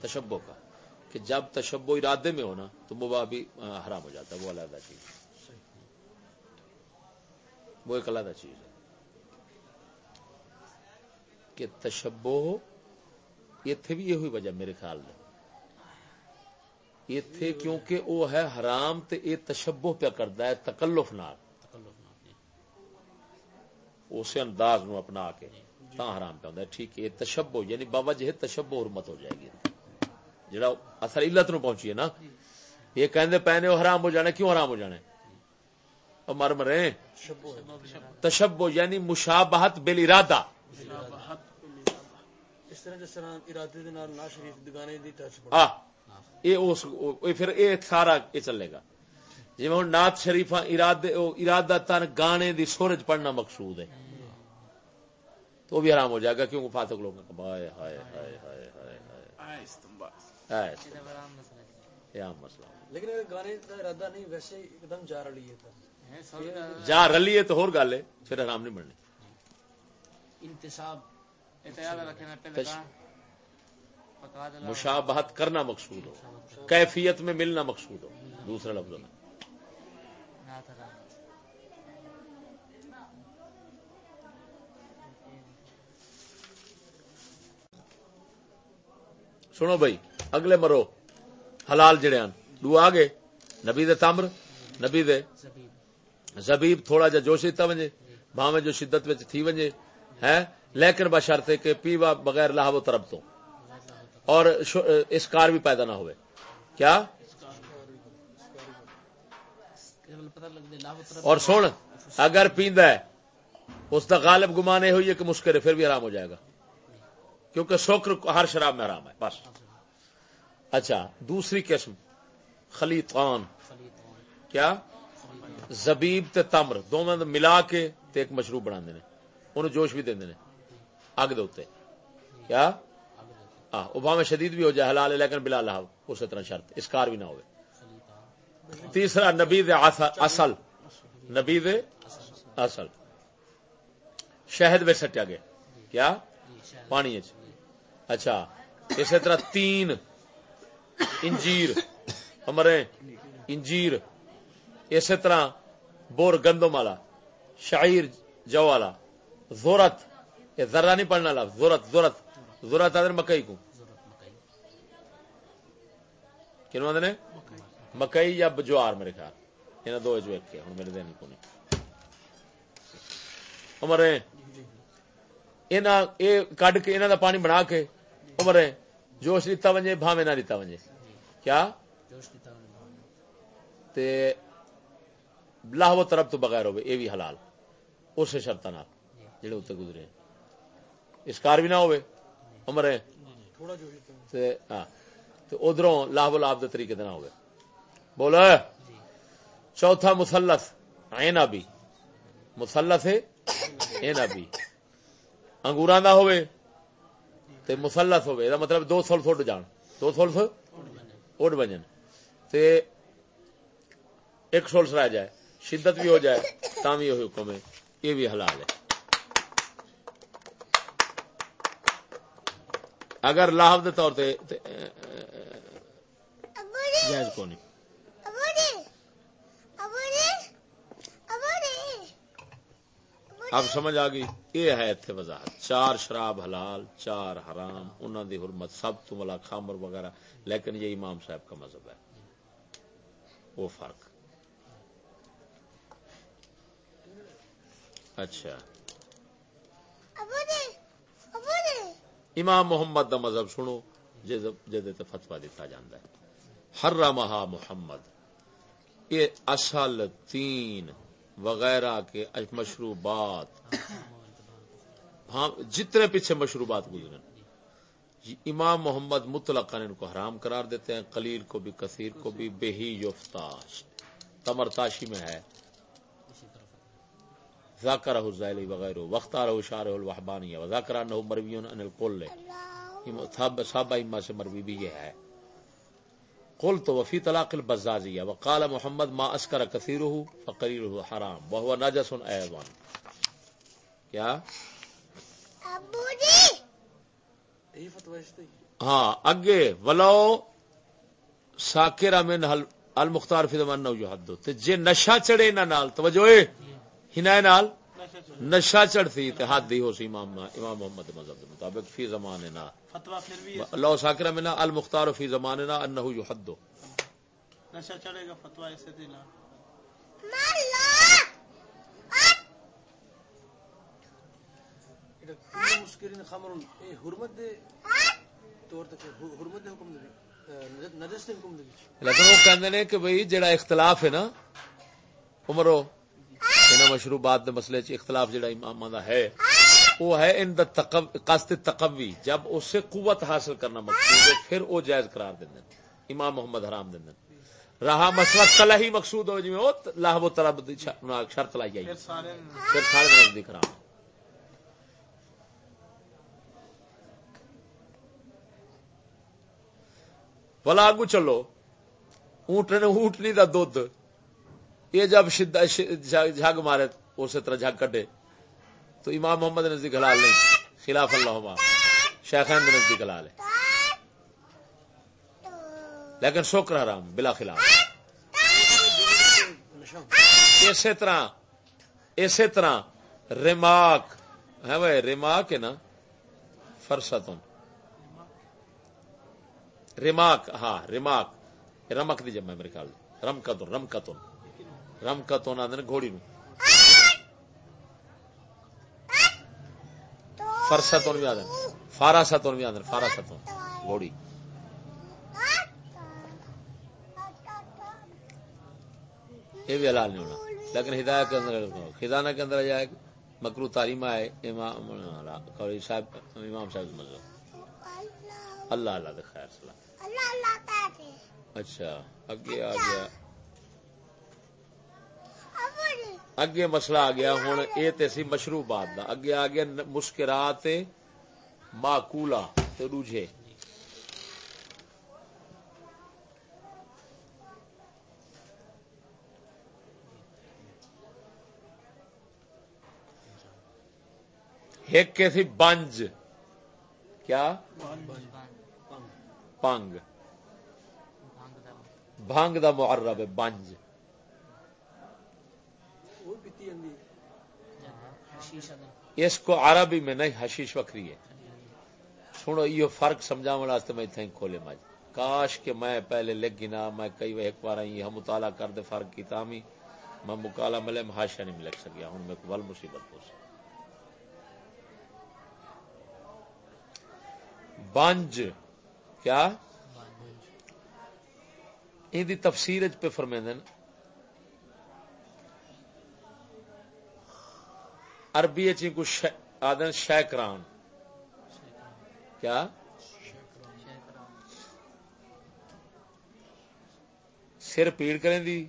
تشبو کا کہ جب تشبو ارادے میں ہونا تو مباح بھی حرام ہو جاتا ہے وہ علیحدہ چیز ہے۔ وہ ایک علیحدہ چیز ہے۔ کہ تشبو اتنے بھی یہ ہوئی وجہ میرے خیال میں۔ اتنے کیونکہ وہ ہے حرام تے یہ تشبو پہ کرتا ہے تکلف نال۔ اپنے اسی انداز نو اپنا کے تا حرام پہ ہے۔ ٹھیک ہے تشبو یعنی بابا جی تشبو حرمت ہو جائے گی۔ جڑا اثر علت نو پہنچی ہے نا یہ کہندے پہنے وہ حرام ہو جانا کیوں حرام ہو جانا اور مر مرے۔ تشبو یعنی مشابہت بل ارادہ۔ اس طرح جس طرح ارادے دے نال نا شریف دگانے دی ٹچ پڑ آ یہ اس یہ پھر یہ سارا یہ چلے گا۔ جی ہوں نات ارادے او ارادہ تن گانے دی سورج پڑھنا مقصود ہے۔ تو وہ بھی حرام ہو جائے گا کیونکہ فاتق لوگ ہائے ہائے ہائے ہائے ہائے۔ ہائے ہائے یہ عام مسئلہ لیکن اگر گانے کا ارادہ نہیں ویسے ہی ایک دم جا ہے رلی ہے تو ہور گل ہے پھر حرام نہیں انتصاب رکھنا پہلے دلا۔ مشابہت کرنا مقصود ہو۔ کیفیت میں ملنا مقصود ہو۔ دوسرے لفظوں میں۔ سنو بھائی اگلے مرو حلال جڑے ہیں دو آگے نبی دے تمر نبی دے زبیب تھوڑا جا جوش دیتا ونجے، بھاویں جو شدت وچ تھی ونجے ہے لیکن بشرطے کہ پیوا بغیر لاہو طرف تو۔ اور اسکار بھی پیدا نہ ہوئے۔ کیا؟ اور سن، اگر پیندا ہے، اس کا غالب گمان یہ ہوئی ہے کہ مسکر ہے پھر بھی حرام ہو جائے گا۔ کیونکہ شکر ہر شراب میں حرام ہے، بس۔ اچھا دوسری قسم، خلیطان۔ کیا؟ زبیب تے تمر، دونوں ملا کے تے ایک مشروب بنا دینے انہوں جوش بھی دیندے نے۔ اگ دے اوتے۔ کیا؟ آگے دیتے آ شدید بھی ہو جائے، حلال ہے، لیکن بلا لہو اسی طرح شرط۔ اسکار بھی نہ ہوئے۔ تیسرا، نبی دے آثا- اصل۔ نبی دے اصل۔ شہد میں سٹیا گیا۔ کیا؟ پانی اچھا اسی طرح تین انجیر، ہمارے انجیر، اسی طرح بور گندم والا، شعیر جو والا، زورت، یہ ذرا نہیں پڑھنا لفظ زورت زورت زورت آدھے مکئی کو۔ ضرورت مکئی آدھے نے؟ مکئی یا جوار میرے خیال۔ انہاں دو جو ایک ہوں میرے دین کو نہیں۔ ہمارے کڈ کے انہاں دا پانی بنا کے، ہمارے جوش دیتا ونجے، بھاوے نہ دیتا ونجے۔ کیا؟ تے لاہو طرف تو بغیر ہوئے، یہ بھی حلال۔ اسے شرط نال جڑے اتنے گزرے۔ اسکار بھی نہ ہوئے۔ ہمارے تھوڑا ہے۔ تے ہاں۔ تے ادھروں لاہو لاب دے طریقے نہ ہوئے۔ بولا چوتھا مسلط، عین ابی مسلط ہے، عین ابی انگوراں دا ہوئے۔ تے مسلط ہوئے۔ دا مطلب دو سولف اڈ جان۔ دو سولف اڈ بجن۔ تے ایک سولس رہ جائے شدت بھی ہو جائے تا بھی وہی حکم ہے۔ یہ بھی حلال ہے۔ اگر لاہو دے طور تے- جائز کو نہیں اب سمجھ آ گئی، یہ ہے اتنے وضاحت۔ چار شراب حلال، چار حرام انہوں دی حرمت، سب تو ملا خامر وغیرہ، لیکن یہ امام صاحب کا مذہب ہے۔ وہ فرق۔ اچھا۔ امام محمد دا مذہب سنو جہد فتوا دیتا جاندہ ہے۔ حرمہا محمد۔ یہ اصل تین وغیرہ کے مشروبات۔ ہاں جتنے پیچھے مشروبات گزرے امام محمد مطلق ان کو حرام قرار دیتے ہیں، قلیل کو بھی، کثیر کو بھی بے ہی یفتاش تمرتاشی میں ہے۔ اسی طرف ذاکرہ الزائلی وغیرہ وختارہ شارہ الوحبانی وذاکرہ مرویون ان القل صحابہ اما سے مروی بھی یہ ہے۔ قلت وفي طلاق البزازية وقال محمد ما أسكر كثيره فقليله حرام وهو نجس أيضا. کیا اس سے ہاں اگے ولو ساکرہ من المختار فی زمان نو جو حد تے جے نشہ چڑے نہ نال توجہ اے ہنا نال؟ نشا چڑھتی تو ہاتھ ہی ہو سی امام امام محمد مذہب کے مطابق فی زمانے نا اللہ ساکرہ میں المختار فی زمانے نا انہو یحدو نشہ چڑھے گا فتوہ اسے دینا مسکرین خمرن اے حرمت دے طور تک حرمت دے حکم دے لیکن وہ کہندے نے کہ بھئی جڑا اختلاف ہے نا عمرو انہاں مشروبات دے مسئلے چ اختلاف جڑا اماماں دا ہے، وہ ہے ان دا تقو... قصد تقوی، جب اس سے قوت حاصل کرنا مقصود ہے، پھر وہ جائز قرار دیندے ہیں۔ امام محمد حرام دیندے ہیں۔ رہا مسئلہ کلا ہی مقصود ہو، جویں او لاہو طلب دی شرط لائی آئی پھر سارے پھر سارے دے نزدیک حرام ہے۔ بلا آگو چلو اونٹ نے اونٹنی دا دودھ۔ یہ جب شدہ جھگ مارے اسی طرح جھگ کٹے تو امام محمد نزدیک حلال نہیں۔ خلاف اللہ شیخین کے نزدیک حلال ہے۔ لیکن شکر حرام، بلا خلاف۔ اسی طرح اسی طرح ریماک۔ ہاں ہے وہ ریماک ہے نا؟ فرستن ریماک ہاں ریماک۔ رمک دی جمع ہے میرے خیال رمکتن رمکتن رمکتن آدھے نے گھوڑی نو فرستن بھی آدھے فاراستن بھی آدھے فاراستن گھوڑی۔ یہ بھی حلال نہیں ہونا۔ لیکن ہدایت کے اندر خزانہ کے اندر جائے مکرو تعلیم آئے امام صاحب امام صاحب لو اللہ اللہ خیر سلام اچھا اگے آ گیا۔ اگے مسئلہ آ گیا، ہوں یہ تے سی مشروع بات دا۔ اگے آ گیا ن- مسکرات معقولا تے ایک کے سی بنج۔ کیا؟ پنگ بھنگ دا معرب ہے، بنج وہ پیتی اندی شیشہ دا اس کو عربی میں نہیں حشیش وکری ہے۔ سنو یہ فرق سمجھا واسطے میں اتنا ہی کھولے مج کاش کہ میں پہلے لکھ گنا میں کئی ایک بار یہ مطالعہ کر دے فرق کی تامی۔ میں مکالا ملے محاشا نہیں لکھ سکیا۔ ہوں میں ول مصیبت ہو سی بنج کیا یہ تفسیر پہ فرمیندن عربی چی جی کو آدن شیکران۔ کیا؟ سر پیڑ کریں دی۔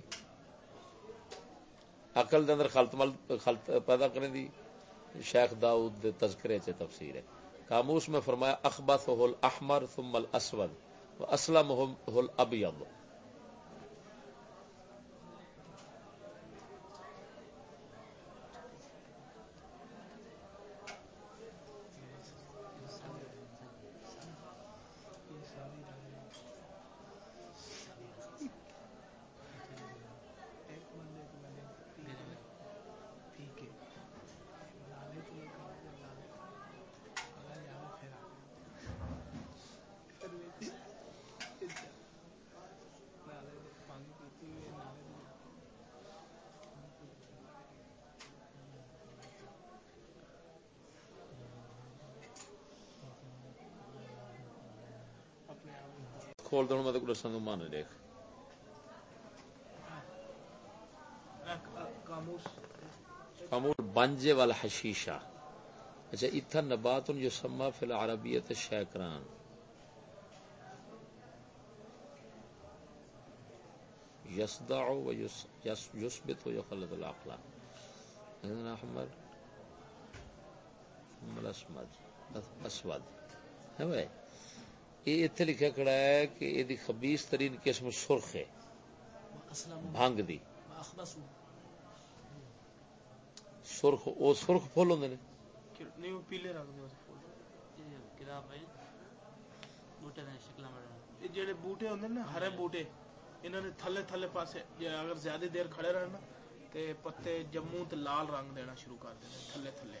عقل دے اندر خلط مل خلط پیدا کریں دی۔ شیخ داؤد دے تذکرے چ تفسیر ہے۔ قاموس میں فرمایا اخبث الاحمر ثم الاسود واسلمه الابيض کھول دوں میں تو دساں تو مان دیکھ قاموس بنجے والا حشیشہ اچھا اتھا نبات یسمى فی العربیت شیکران یصدع و یس- یثبت و یخلط الاخلاق اذن احمر ثم الاسود اسود ہے بھائی یہ اتنے لکھا کھڑا ہے کہ یہ خبیص ترین قسم سرخ ہے بھنگ دی۔ سرخ او سرخ پھول ہوندے نے۔ نہیں وہ پیلے رنگ دے اس پھول۔ کتاب ہے بوٹے دے شکل میں جڑے بوٹے ہوندے نا ہرے بوٹے۔ انہاں نے تھلے تھلے پاسے جے اگر زیادہ دیر کھڑے رہن نا تے پتے جموں تے لال رنگ دینا شروع کر دینے تھلے تھلے۔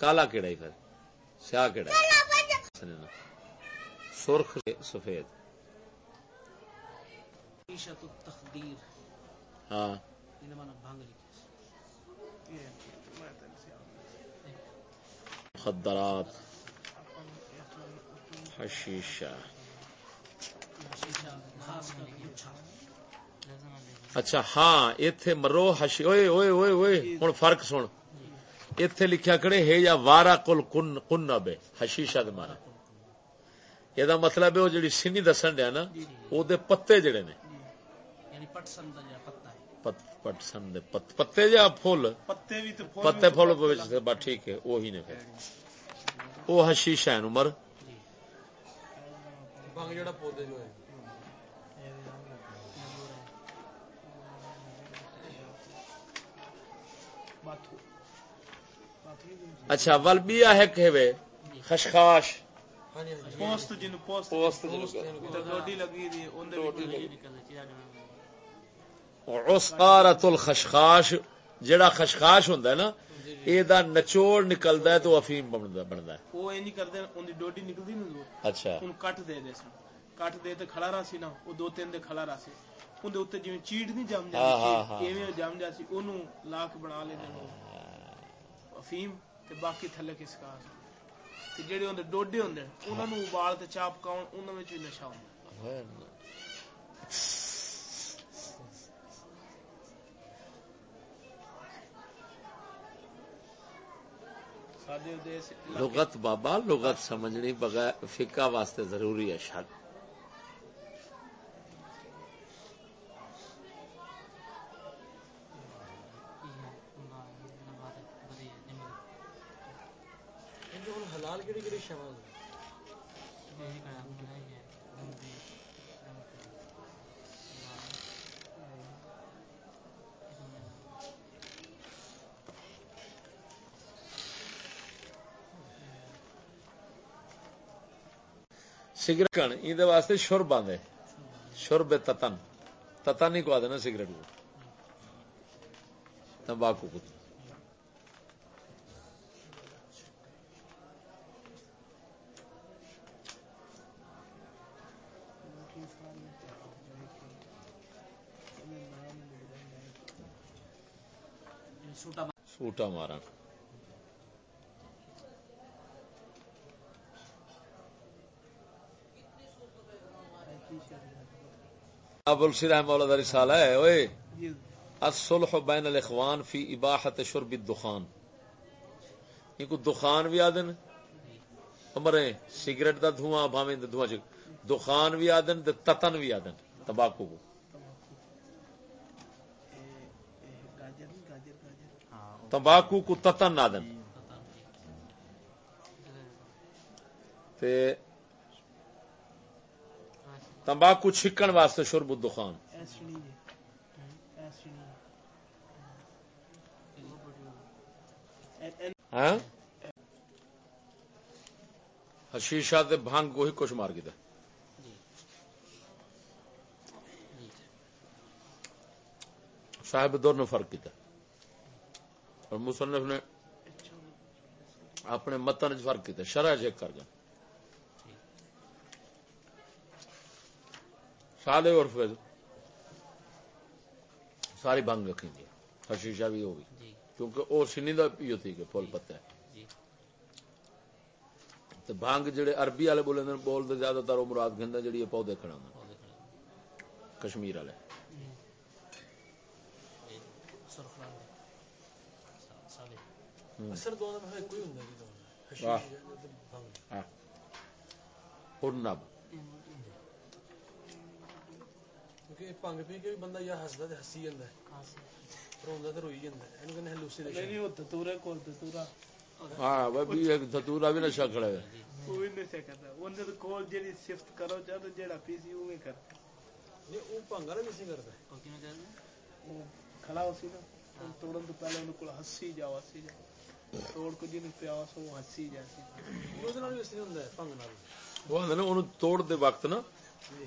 کالا کیڑا ہی پھر سیاہ کیڑا ہے۔ سرخ سفید۔ ہاں۔ مخدرات۔ حشیشہ کر اچھا۔ اچھا ہاں ایتھے مرو حشی اوئے اوئے اوئے۔ اوئے ہن فرق سن۔ ایتھے لکھیا کڑے ہے یا وارا کل کن حشیشہ دے مارا یہ مطلب ہے وہ جڑی سینی دسن دیا نا او دے پتے جڑے نے۔ یعنی پٹسن دے پتے پھول۔ پتے پھول بس ٹھیک ہے وہی نے پھر۔ وہ ہے عمر۔ بھنگ جڑا پودے جو ہے باتھو باتھو۔ اچھا ولبیا ہے کہ وے خشخاش ہاں جی ہاں جی پوسٹ جن ڈوڈی لگی دی اون دے چیزا عسقارت الخشخاش جڑا خشخاش ہوندا ہے نا اے دا نچوڑ نکلدا ہے تو افیم بندا بندا ہے۔ وہ اے نہیں کردے اون دی ڈوڈی نکلدی نا اچھا۔ اون کٹ دے دے سن۔ کٹ دے تے کھڑا رہا سی نا او دو تین دے کھڑا رہا سی اون دے اوتے جویں چیڑ نہیں جم ہاں، ہاں، ہاں۔ جاندی ایویں او جم جا سی اونوں لا کے بنا لے دے افیم تے باقی تھلے کس کا تے جڑے اون ڈوڈے ہوندے انہاں نوں ابال تے چاپ کاون انہاں وچ وی نشہ ہوندا لغت بابا لغت سمجھنی بغیر فقہ واسطے ضروری ہے شرط سگریٹ کن این واسطے شرب آدھے شرب تتن تتن ہی کو آدھے نا سگریٹ کو تمباکو کو سوٹا سوٹا مارا ابو السلام مولا دا رسالہ ہے اوئے۔ الصلح بین الاخوان فی اباحت شرب الدخان۔ یہ کو دخان بھی آدن امرے سگریٹ دا دھواں بھاویں دھواں چ دخان بھی آدن تے تتن بھی آدن تمباکو کو۔ تمباکو کو تتن آدن تے تمباکو چھکن واسطے شرب الدخان۔ ہاں؟ حشیشہ تے بھنگ کو ہی کچھ مار گیا صاحب دور نے فرق کیا اور مصنف نے اپنے متن چ فرق کیا شرح چیک کر گیا سادے اور پھر ساری بھنگ رکھی دی حشیشہ بھی ہوگی جی۔ کیونکہ وہ سنی دا پیو تھی کہ پھول پتہ ہے جی۔ تے بھنگ جڑے عربی والے بولے نے بول دے زیادہ تر وہ مراد گھندا جڑی پودے کھڑا لیں کشمیر والے۔ سرخ رنگ سالے اثر دونوں میں کوئی ہوندا نہیں دونوں واہ۔ حشیش تے بھنگ ہاں ہرنب کیونکہ پنگ پی کے بھی بندہ یہ ہسدا تے ہسی جندا ہے روندا تے روئی جندا ہے۔ اینو کہندے ہلوسی دے نہیں ہوتا تو رے کول تے تورا ہاں وہ بھی ایک دھتورا بھی نشہ کھڑا ہے۔ کوئی نشہ کرتا اون دے کول جڑی شفٹ کرو جا تے جڑا پی سی اوویں کر نہیں او پنگا نہیں سی کرتا او کھڑا ہو سی نا توڑن تو پہلے اون کول ہسی جا واسی جا۔ توڑ کو جن پیا واسو ہسی جا سی اس نال وی سی ہوندا ہے پنگ نال۔ وہ اندر اون توڑ دے وقت نا جی۔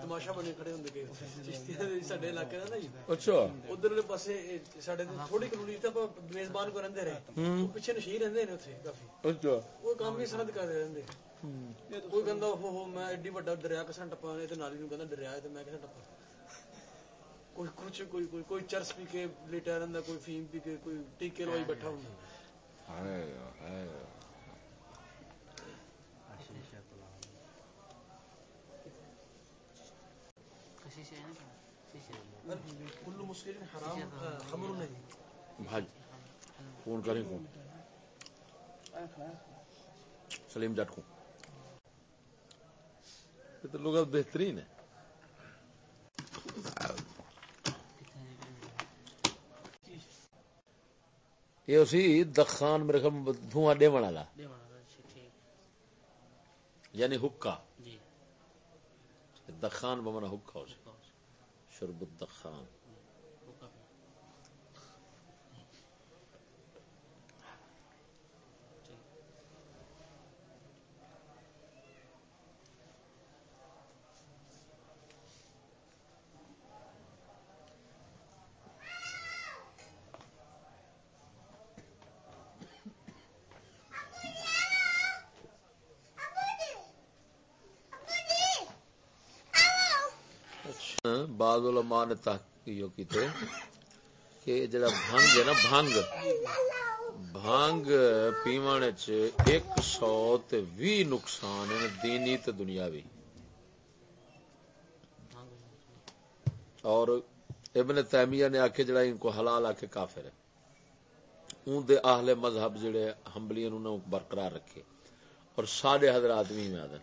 تماشا دریا کساں ٹپا نالی دریا ٹپا۔ کوئی کچھ کوئی چرس پی کے لیٹا رہندا کوئی فیم پی کے کوئی ٹیکے لوائی بیٹھا ہوندا۔ شیشے کلو مسکرین حرام خمر نہیں۔ بھاج فون کریں کو سلیم جٹ کو۔ یہ تو لغت بہترین ہے یہ اسی دخان میرے خیال دھواں ڈیون والا ٹھیک۔ یعنی حکا۔ جی۔ دخان بمنا حکا اسے شرب الدخان بعض علماء نے تحقیق کی تھے کہ جڑا بھنگ ہے نا، بھنگ۔ بھنگ پیون چ ایک سو تے وی نقصان ہے دینی تے دنیاوی۔ اور ابن تیمیہ نے آکھے جڑا ان کو حلال آکھے کافر ہے۔ اون دے اہل مذہب جڑے حنبلی انہوں نے برقرار رکھے۔ اور سارے حضرات بھی میں آدن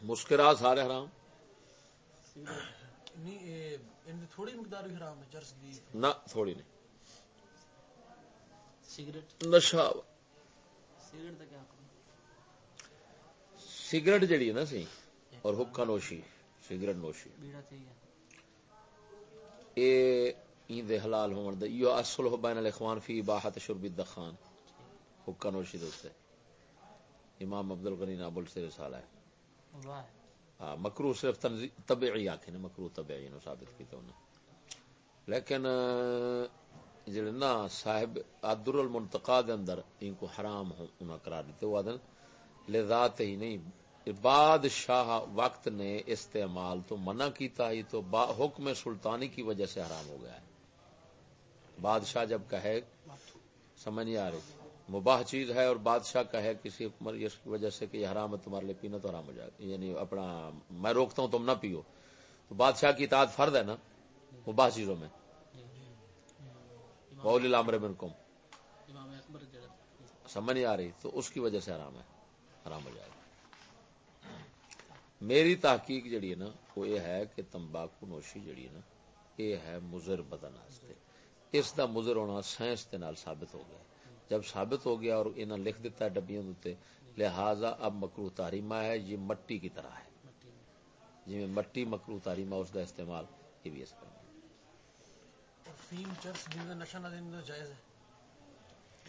مسکرا سارے حرام؟ نہ تھوڑی نہیں۔ سگریٹ؟ جڑی ہے نا سی اور حکا نوشی سگریٹ نوشی۔ حلال ہون دے۔ یو اصل ہو بین الاخوان فی شرب الدخان۔ حکا نوشی دے امام عبد الغنی نابل سے رسالہ ہے۔ ہاں مکرو صرف طبعی آکھے نے مکرو طبعی نو ثابت کیتا انہوں لیکن جڑے نا صاحب عدر المنتقا دے اندر ان کو حرام ہو انہاں قرار دیتے، وہ آدن لذات ہی نہیں۔ بادشاہ وقت نے استعمال تو منع کیتا ہی تو با حکم سلطانی کی وجہ سے حرام ہو گیا ہے۔ بادشاہ جب کہے، سمجھ نہیں آ رہی۔ مباح چیز ہے اور بادشاہ کہے کسی حکمر اس کی وجہ سے کہ یہ حرام ہے تمہارے لیے پینا تو حرام ہو جائے یعنی اپنا میں روکتا ہوں تم نہ پیو۔ تو بادشاہ کی اطاعت فرد ہے نا مباح چیزوں میں۔ بول الامر امام اکبر جڑا سمجھ نہیں آ رہی تو اس کی وجہ سے حرام ہے۔ حرام ہو جائے گا۔ میری تحقیق جڑی ہے نا وہ یہ ہے کہ تمباکو نوشی جڑی ہے نا یہ ہے مضر بدن اس دا مضر ہونا سائنس دے نال ثابت ہو گیا۔ جب ثابت ہو گیا اور انہاں لکھ دیتا ہے ڈبیاں دے لہذا اب مکرو تحریمہ ہے یہ مٹی کی طرح ہے۔ جی میں مٹی مکرو تحریمہ اس دا استعمال یہ بھی اس کرنا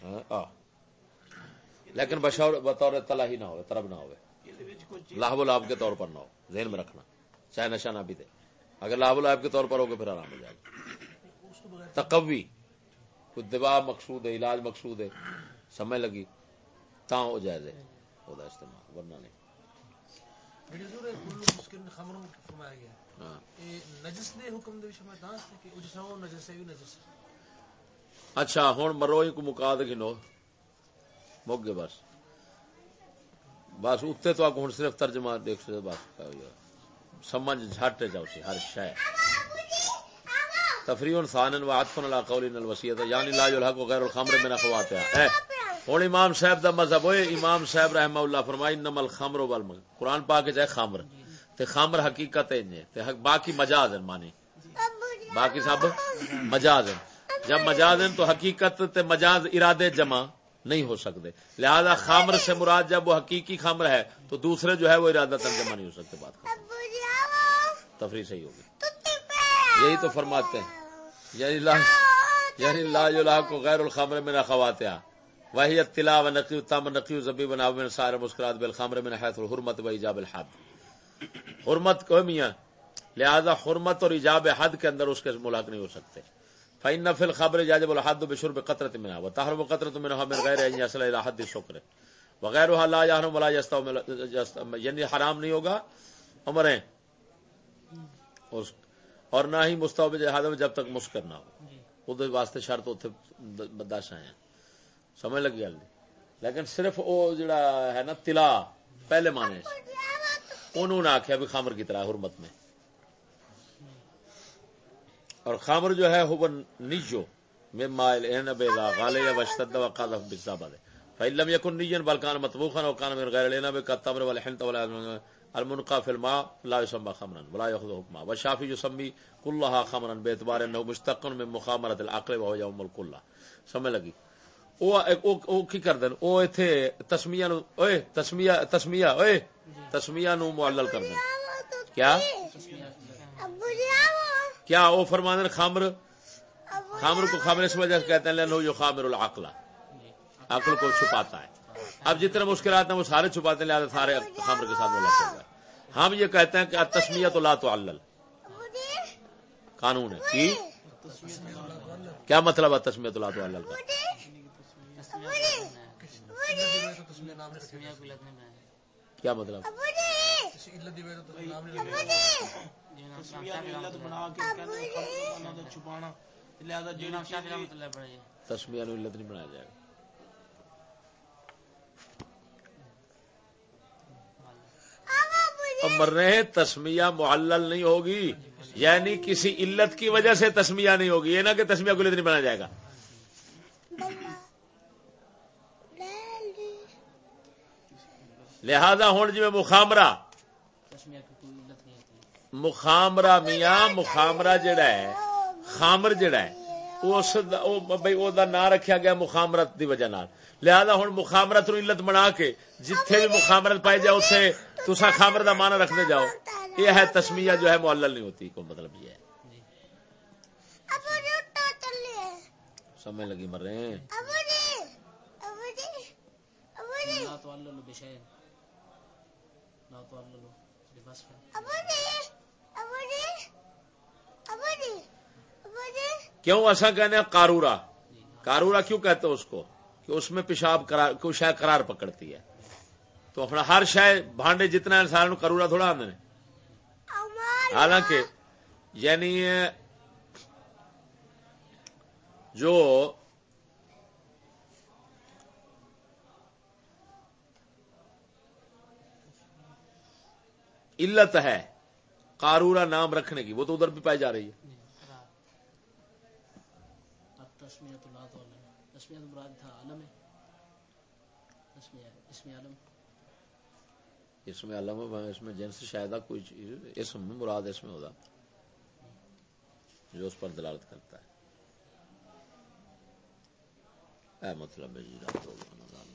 کا ہاں، لیکن بشور بطور تلا ہی نہ ہوئے طرب نہ چیز لاہب العاب کے طور پر نہ ہو ذہن میں رکھنا۔ چاہے نشہ نہ بھی دے۔ اگر لاہب العاب کے طور پر ہوگا پھر آرام ہو جائے گا۔ تقوی۔ کوئی دبا مقصود ہے علاج مقصود ہے سمجھ لگی تا ہو جائے دے۔ او دا استعمال ورنہ نہیں۔ بڑیزور کل مسکن فرمایا گیا ہے۔ ہاں۔ نجس دے حکم دے شما کہ نجس ہے نجس اچھا ہن مروئی کو مقاد گنو مگ بس۔ بس اتنے تو صرف ترجمہ دیکھ سکتے سمجھ جھٹ جاؤ ہر شے۔ تفریح ثانن و عطف علی قول الوصیت. یعنی لا الحق وغیر الخمر من اخواتها. اے. ہوں امام صاحب دا مذہب ہوئے، امام صاحب رحمہ اللہ فرمائی نمل خامر والم قرآن پا کے جائے خامر تے خامر حقیقت ہے انجے تے باقی مجاز ہیں مانی باقی سب مجاز ہیں. جب مجاز ہیں تو حقیقت تے مجاز ارادے جمع نہیں ہو سکتے. لہذا خامر سے مراد جب وہ حقیقی خامر ہے، تو دوسرے جو ہے وہ ارادہ تن جمع نہیں ہو سکتے، بات تفریح صحیح ہوگی. یہی تو فرماتے ہیں۔ یعنی لا یعنی لا یلا کو غیر الخمر من خواتیا وہی اطلاع و نقی تام نقی زبی بنا من سائر مسکرات بالخمر من حیث الحرمت و ایجاب الحد۔ حرمت کو میاں، لہذا حرمت اور ایجاب حد کے اندر اس کے ملاق نہیں ہو سکتے۔ فإن في الخبر يجب الحد بشرب قطرة منها وتحرم قطرة منها من غير ان يصل الى حد الشكر۔ وغيرها لا يحرم ولا يستوم یعنی حرام نہیں ہوگا۔ عمریں۔ اس اور نہ ہی مستوب جہاد جب تک مسکر نہ ہو۔ جی۔ وہ واسطے شرط اتنے دس آئے ہیں۔ سمجھ لگی گل لیکن صرف وہ جڑا ہے نا تلا پہلے مانے انہوں نے آخیا بھی خامر کی طرح حرمت میں۔ اور خامر جو ہے ہو نیجو۔ میں مائل این بیضا غالے یا وشتد و قاذف بکتابہ دے فإن لم يكن نيا بل كان مطبوخا او كان من غير العنب كالتمر والحنط ولا المنقى في الماء لا يسمى خمرا، ولا ياخذ حكما. والشافعي يسمي كلها خمرا باعتبار انه مشتق من مخامره العقل وهو يوم الكل سمجھ لگی؟ او او او کی کردن؟ او ایتھے تسمیہ نو اوئے تسمیہ تسمیہ اوئے تسمیہ نو معلل کردن. کیا؟ کیا او فرماندن خمر خامر کو خامر اس وجہ سے کہتے ہیں لانه يخامر العقل، عقل کو چھپاتا ہے۔ اب جتنے مشکلات ہیں وہ سارے چھپاتے ہیں لہٰذا سارے خمر کے ساتھ ملا چل ہے۔ ہم یہ کہتے ہیں کہ تسمیہ تو لا تو علل قانون ہے۔ کی کیا مطلب ہے تسمیہ تو لا تو علل کا کیا مطلب؟ علت تسمیہ نہیں علت بنا کے کہندے نے مر رہے ہیں، تسمیہ معلل نہیں ہوگی۔ یعنی کسی علت کی وجہ سے تسمیہ نہیں ہوگی۔ یہ نہ کہ تسمیہ کو نہیں بنایا جائے گا۔ لہذا ہوں جی میں مخامرہ۔ مخامرہ میاں، مخامرہ جڑا ہے، خامر جڑا ہے۔ اس دا- او دا نام رکھیا گیا مخامرت دی وجہ نال۔ لہذا ہن مخامرت نو علت بنا کے جتھے بھی مخامرت پائی جائے اتنے تسا خامر دا معنی رکھتے جاؤ۔ یہ ہے تسمیہ جو ہے معلل نہیں ہوتی کو مطلب یہ ہے۔ سمجھ لگی مر رہے ہیں تو اللہ بس کیوں ایسا کہنے ہیں قارورا قارورا کیوں کہتے ہیں اس کو؟ کہ اس میں پیشاب شاید قرار پکڑتی ہے۔ تو اپنا ہر شاید بھانڈے جتنا انسان قارورا تھوڑا آدھے حالانکہ یعنی جو علت ہے قارورا نام رکھنے کی وہ تو ادھر بھی پائی جا رہی ہے۔ تسمیہ تسمیہ مراد تھا عالم ہے۔ تسمیہ اسم عالم۔ اس میں علم اس میں جنس شاید کوئی چیز اسم مراد اس میں ہوگا جو اس پر دلالت کرتا ہے۔ اے مطلب ہے جی رب